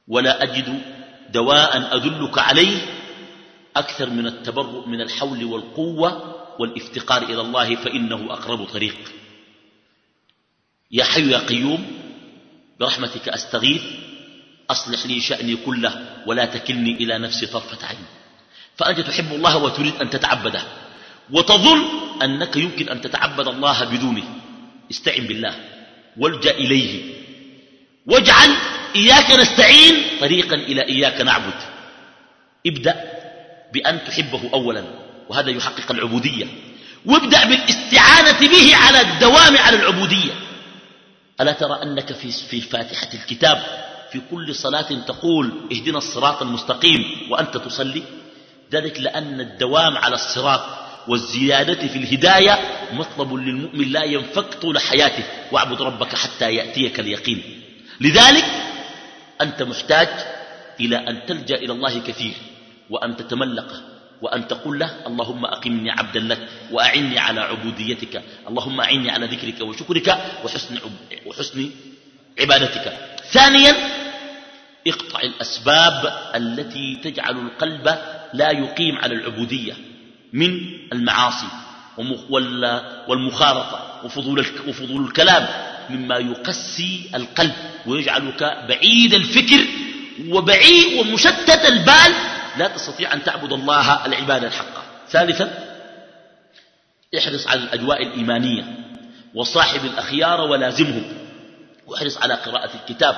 ولا أجد دواء أدلك عليه أكثر من التبرؤ من الحول والقوة والإفتقار إلى الله فإنه أقرب طريق. يا حي يا قيوم برحمتك أستغيث أصلح لي شأني كله ولا تكلني إلى نفسي طرفة عين. فأنت تحب الله وتريد أن تتعبده وتظن أنك يمكن أن تتعبد الله بدونه. استعن بالله والجأ إليه واجعل إياك نستعين طريقا إلى إياك نعبد. ابدأ بأن تحبه أولا وهذا يحقق العبودية. وابدأ بالاستعانة به على الدوام على العبودية. ألا ترى أنك في, في فاتحة الكتاب في كل صلاة تقول اهدنا الصراط المستقيم وأنت تصلي؟ ذلك لأن الدوام على الصراط والزيادة في الهداية مطلب للمؤمن لا ينفك طول حياته واعبد ربك حتى يأتيك اليقين. لذلك أنت محتاج إلى أن تلجأ إلى الله كثير وأن تتملقه وأن تقول له اللهم أقمني عبدا لك وأعني على عبوديتك اللهم أعني على ذكرك وشكرك وحسن, وحسن عبادتك. ثانيا اقطع الأسباب التي تجعل القلب لا يقيم على العبودية من المعاصي والمخالطة وفضول, وفضول الكلام. مما يقسي القلب ويجعلك بعيد الفكر وبعيد ومشتت البال. لا تستطيع أن تعبد الله العبادة الحقة. ثالثا احرص على الأجواء الإيمانية وصاحب الأخيار ولازمهم. واحرص على قراءة الكتاب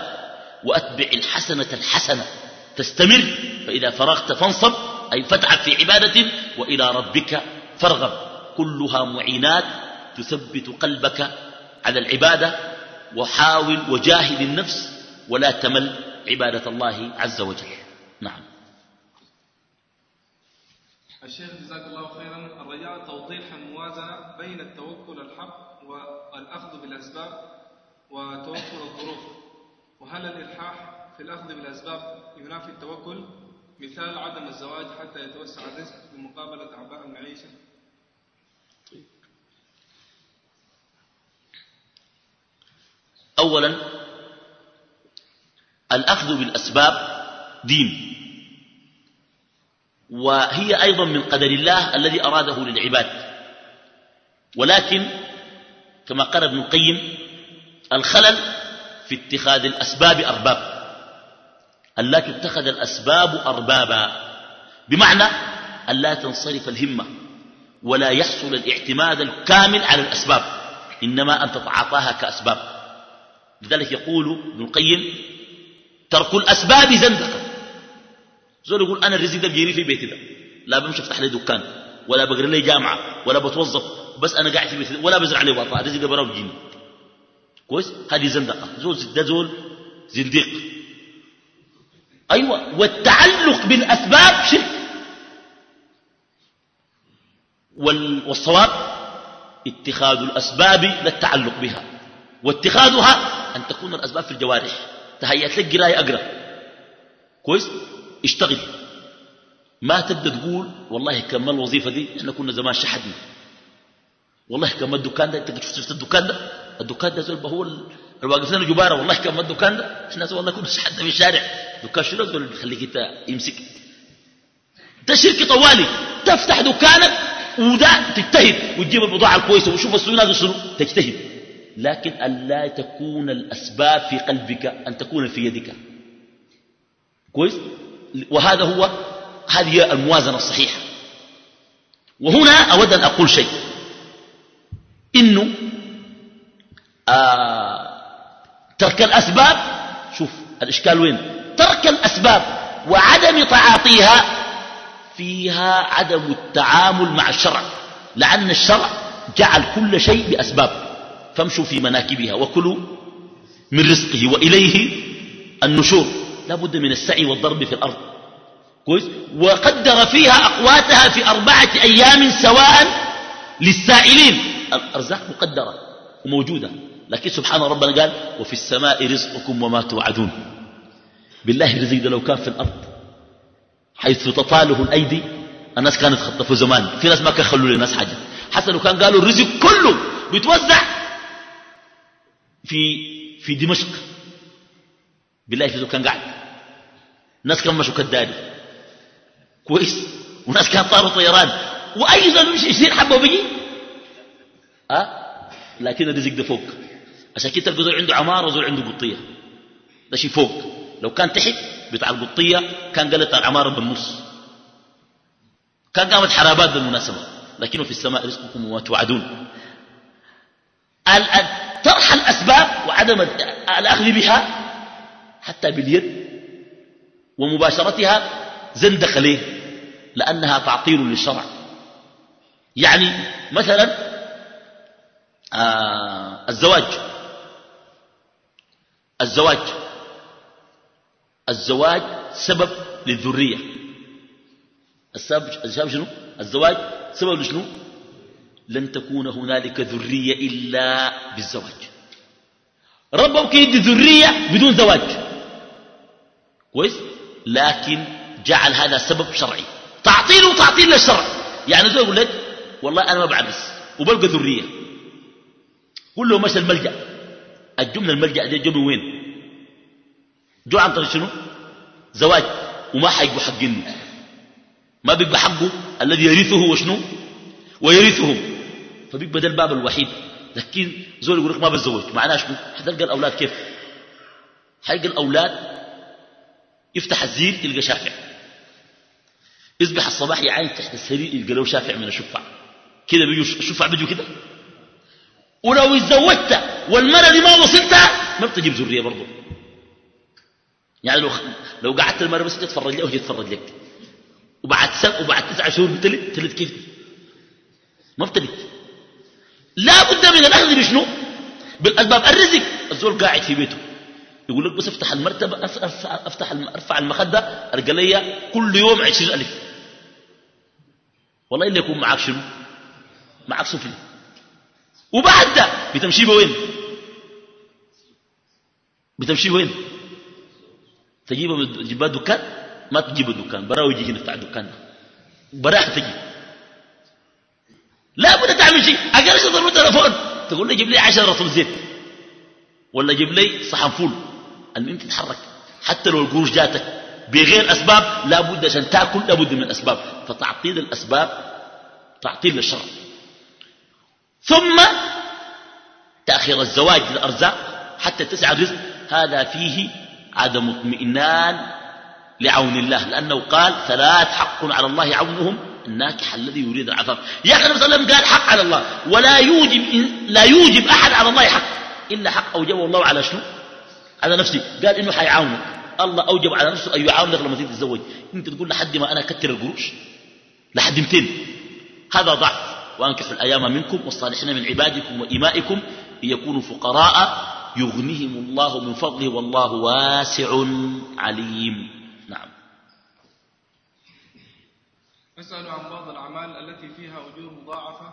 وأتبع الحسنة الحسنة. تستمر فإذا فرغت فانصب أي فتعب في عبادة وإلى ربك فارغب. كلها معينات تثبت قلبك على العبادة وحاول وجاهد النفس ولا تمل عبادة الله عز وجل. نعم. الشيخ جزاك الله خيرا. الرجاء توضيح الموازنة بين التوكل الحق والأخذ بالأسباب وتوكل الظروف. وهل الإلحاح في الأخذ بالأسباب ينافي التوكل؟ مثال عدم الزواج حتى يتوسع الرزق بمقابلة أعباء المعيشة. أولا الأخذ بالأسباب دين. وهي أيضا من قدر الله الذي أراده للعباد. ولكن كما قال ابن القيم الخلل في اتخاذ الأسباب أرباب. أن لا تتخذ الأسباب أربابا. بمعنى أن لا تنصرف الهمة ولا يحصل الاعتماد الكامل على الأسباب. إنما أن تتعاطاها كأسباب. لذلك يقول ابن القيم ترك الأسباب زندقة زول يقول أنا الرزق ده بيجيني في بيتي ده لا بمشي أفتح لي دكان ولا بقرأ لي جامعة ولا بتوظف بس أنا قاعد في بيتي ولا بزرع لي وطا الرزق ده براه بيجيني كويس؟ هذه زندقة. زول ده زول زنديق. أيوة. والتعلق بالأسباب شرك. والصواب اتخاذ الأسباب لا التعلق بها واتخاذها أن تكون الأسباب في الجوارح. تهيأت لك قراية أقرأ كويس؟ اشتغل. ما تبدأ تقول والله كم الوظيفة دي؟ إحنا كنا زمان شحدنا. والله كم الدكان ده؟ انت شفت الدكان ده؟ الدكان ده زول هو الواقف لنا جبارة. والله كم الدكان ده؟ إحنا والله كنا شحدنا في الشارع. دكان شنو؟ زول بيخليك أنت يمسك. ده شرك طوالي. تفتح دكانك وده تجتهد وتجيب البضاعة الكويسة وشوف السنة شنو؟ تجتهد. لكن ألا تكون الأسباب في قلبك أن تكون في يدك. كويس؟ وهذا هو هذه الموازنة الصحيحة. وهنا أود أن أقول شيء. إنه آه ترك الأسباب شوف الإشكال وين. ترك الأسباب وعدم تعاطيها فيها عدم التعامل مع الشرع. لأن الشرع جعل كل شيء بأسباب. فامشوا في مناكبها وكلوا من رزقه وإليه النشور. لا بد من السعي والضرب في الأرض. كويس؟ وقدر فيها أقواتها في أربعة أيام سواء للسائلين. الأرزاق مقدرة وموجودة لكن سبحان ربنا قال وفي السماء رزقكم وما توعدون. بالله ده لو كان في الأرض حيث تطاله الأيدي الناس كانت خطفوا زمان. في ناس ما كان خلوا للناس حاجة. حتى لو كان قالوا الرزق كله بيتوزع في في دمشق. بالله في كان قاعد. ناس كان مشوا كداري كويس. وناس كان طاروا طيران. وأي زول يمشي يصير حبة وبيجي؟ أه؟ لكن الرزق ده فوق. عشان كده تلقى زول عنده عمارة وزول عنده قطية. ده شيء فوق. لو كان تحت بتاع القطية كان قالت العمارة بالنص. كان قامت حرابات بالمناسبة. لكنه في السماء رزقكم وما توعدون طرح الأسباب وعدم الأخذ بها حتى باليد ومباشرتها زندق ليه؟ لأنها تعطيل للشرع. يعني مثلا آه الزواج. الزواج. الزواج سبب للذرية. السبب شنو؟ الزواج سبب لشنو؟ لن تكون هنالك ذرية إلا بالزواج. ربك يدي ذرية بدون زواج. كويس؟ لكن جعل هذا سبب شرعي. تعطيل وتعطيل للشرع. يعني زي يقول لك والله أنا ما بعرس وبلقى ذرية. قل له مشى الملجأ. الجملة الملجأ دي جو وين؟ جو عن طريق شنو؟ زواج. وما حيبقوا حقين ما بيبقى حقه. الذي يرثه وشنو ويرثه فبيبقى ده الباب الوحيد. لكن زول يقول لك ما بتزوج. معناه شنو؟ حتلقى الأولاد كيف؟ حيلقى الأولاد يفتح الزير يلقى شافع. يصبح الصباح يعاين تحت السرير يلقى له شافع من الشفع كده بيجوا الشفع بيجوا كده. ولو اتزوجت والمرأة دي ما وصلتها ما بتجيب ذرية برضه. يعني لو لو قعدت المرأة بس تتفرج لها وهي تتفرج لك. وبعد سنة وبعد تسعة شهور بتلد تلد كيف؟ ما بتلد. لا بد من الأخذ بشنو؟ بالأسباب. الرزق. الزول قاعد في بيته. يقول لك بس افتح المرتبة أفتح أرفع المخدة أرقى لي كل يوم عشرين ألف. والله إلا يكون معك شنو؟ معك سفلي وبعد ده بتمشي وين بتمشي وين تجيبها تجيبها دكان؟ ما تجيب الدكان براه يجي هنا بتاع الدكان براه تجي. لا بد تعمل شيء. أقل شيء ضروري تلفون تقول لي جيب لي 10 رطل زيت. ولا جيب لي صحن فول. المهم تتحرك. حتى لو القروش جاتك. بغير أسباب لا بد عشان تأكل لا بد من الاسباب فتعطيل الأسباب تعطيل للشرع ثم تأخير الزواج للأرزاق حتى تسعى الرزق. هذا فيه عدم اطمئنان لعون الله. لأنه قال ثلاث حق على الله عونهم الناكح الذي يريد العفاف يا أخي النبي صلى الله عليه وسلم قال حق على الله. ولا يوجب لا يوجب أحد على الله حق. إلا حق أوجبه الله على شنو؟ على نفسه. قال إنه حيعاونك. الله أوجب على نفسه أن يعاونك لما تتزوج. أنت تقول لحد ما أنا أكثر القروش؟ لحد 200 هذا ضعف. وأنكحوا الأيام منكم والصالحين من عبادكم وإمائكم ان يكونوا فقراء. يغنيهم الله من فضله والله واسع عليم. نسأل عن بعض الأعمال التي فيها أجور مضاعفة.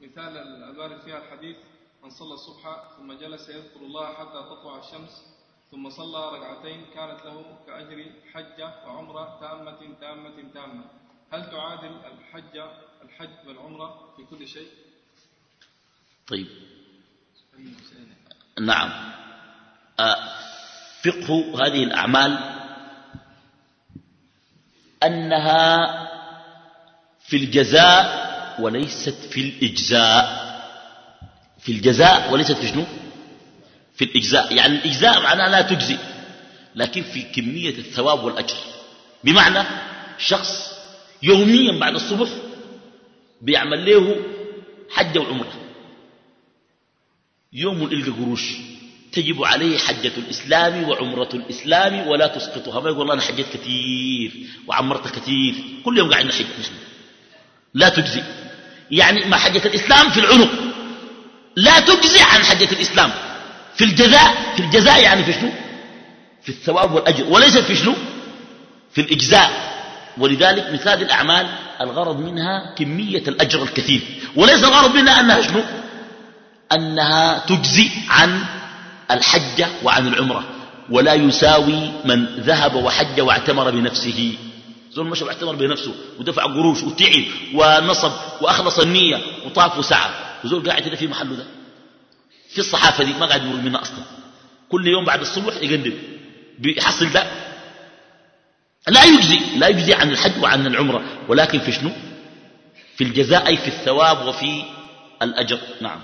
مثال الوارد فيها الحديث من صلى الصبح ثم جلس يذكر الله حتى تطلع الشمس ثم صلى ركعتين كانت له كأجر حجة وعمرة تامة تامة تامة. هل تعادل الحج الحج والعمرة في كل شيء؟ طيب. نعم. آه، فقه هذه الأعمال أنها في الجزاء وليست في الإجزاء. في الجزاء وليست في شنو؟ في الإجزاء. يعني الإجزاء معناه لا تجزي لكن في كمية الثواب والأجر. بمعنى شخص يوميا بعد الصبح بيعمل له حج وعمره يوم إلقى قروش تجب عليه حجة الإسلام وعمرة الإسلام ولا تسقطها. ما يقول الله أنا حجت كثير وعمرت كثير. كل يوم قاعد نحج. لا تجزي. يعني ما حجة الإسلام في العنق. لا تجزي عن حجة الإسلام. في الجزاء في الجزاء يعني في شنو؟ في الثواب والأجر. وليس في شنو؟ في الإجزاء. ولذلك مثل هذه الأعمال الغرض منها كمية الأجر الكثير. وليس الغرض منها أنها شنو؟ أنها تجزي عن الحجة وعن العمرة. ولا يساوي من ذهب وحج واعتمر بنفسه. زول مشى واعتمر بنفسه ودفع قروش وتعب ونصب وأخلص النية وطاف وسعى. وزول قاعد هنا في محله ده. في الصحافة دي ما قاعد يمر منها أصلا. كل يوم بعد الصبح يقلب بيحصل ده. لا يجزي لا يجزي عن الحج وعن العمرة. ولكن في شنو؟ في الجزاء أي في الثواب وفي الأجر. نعم.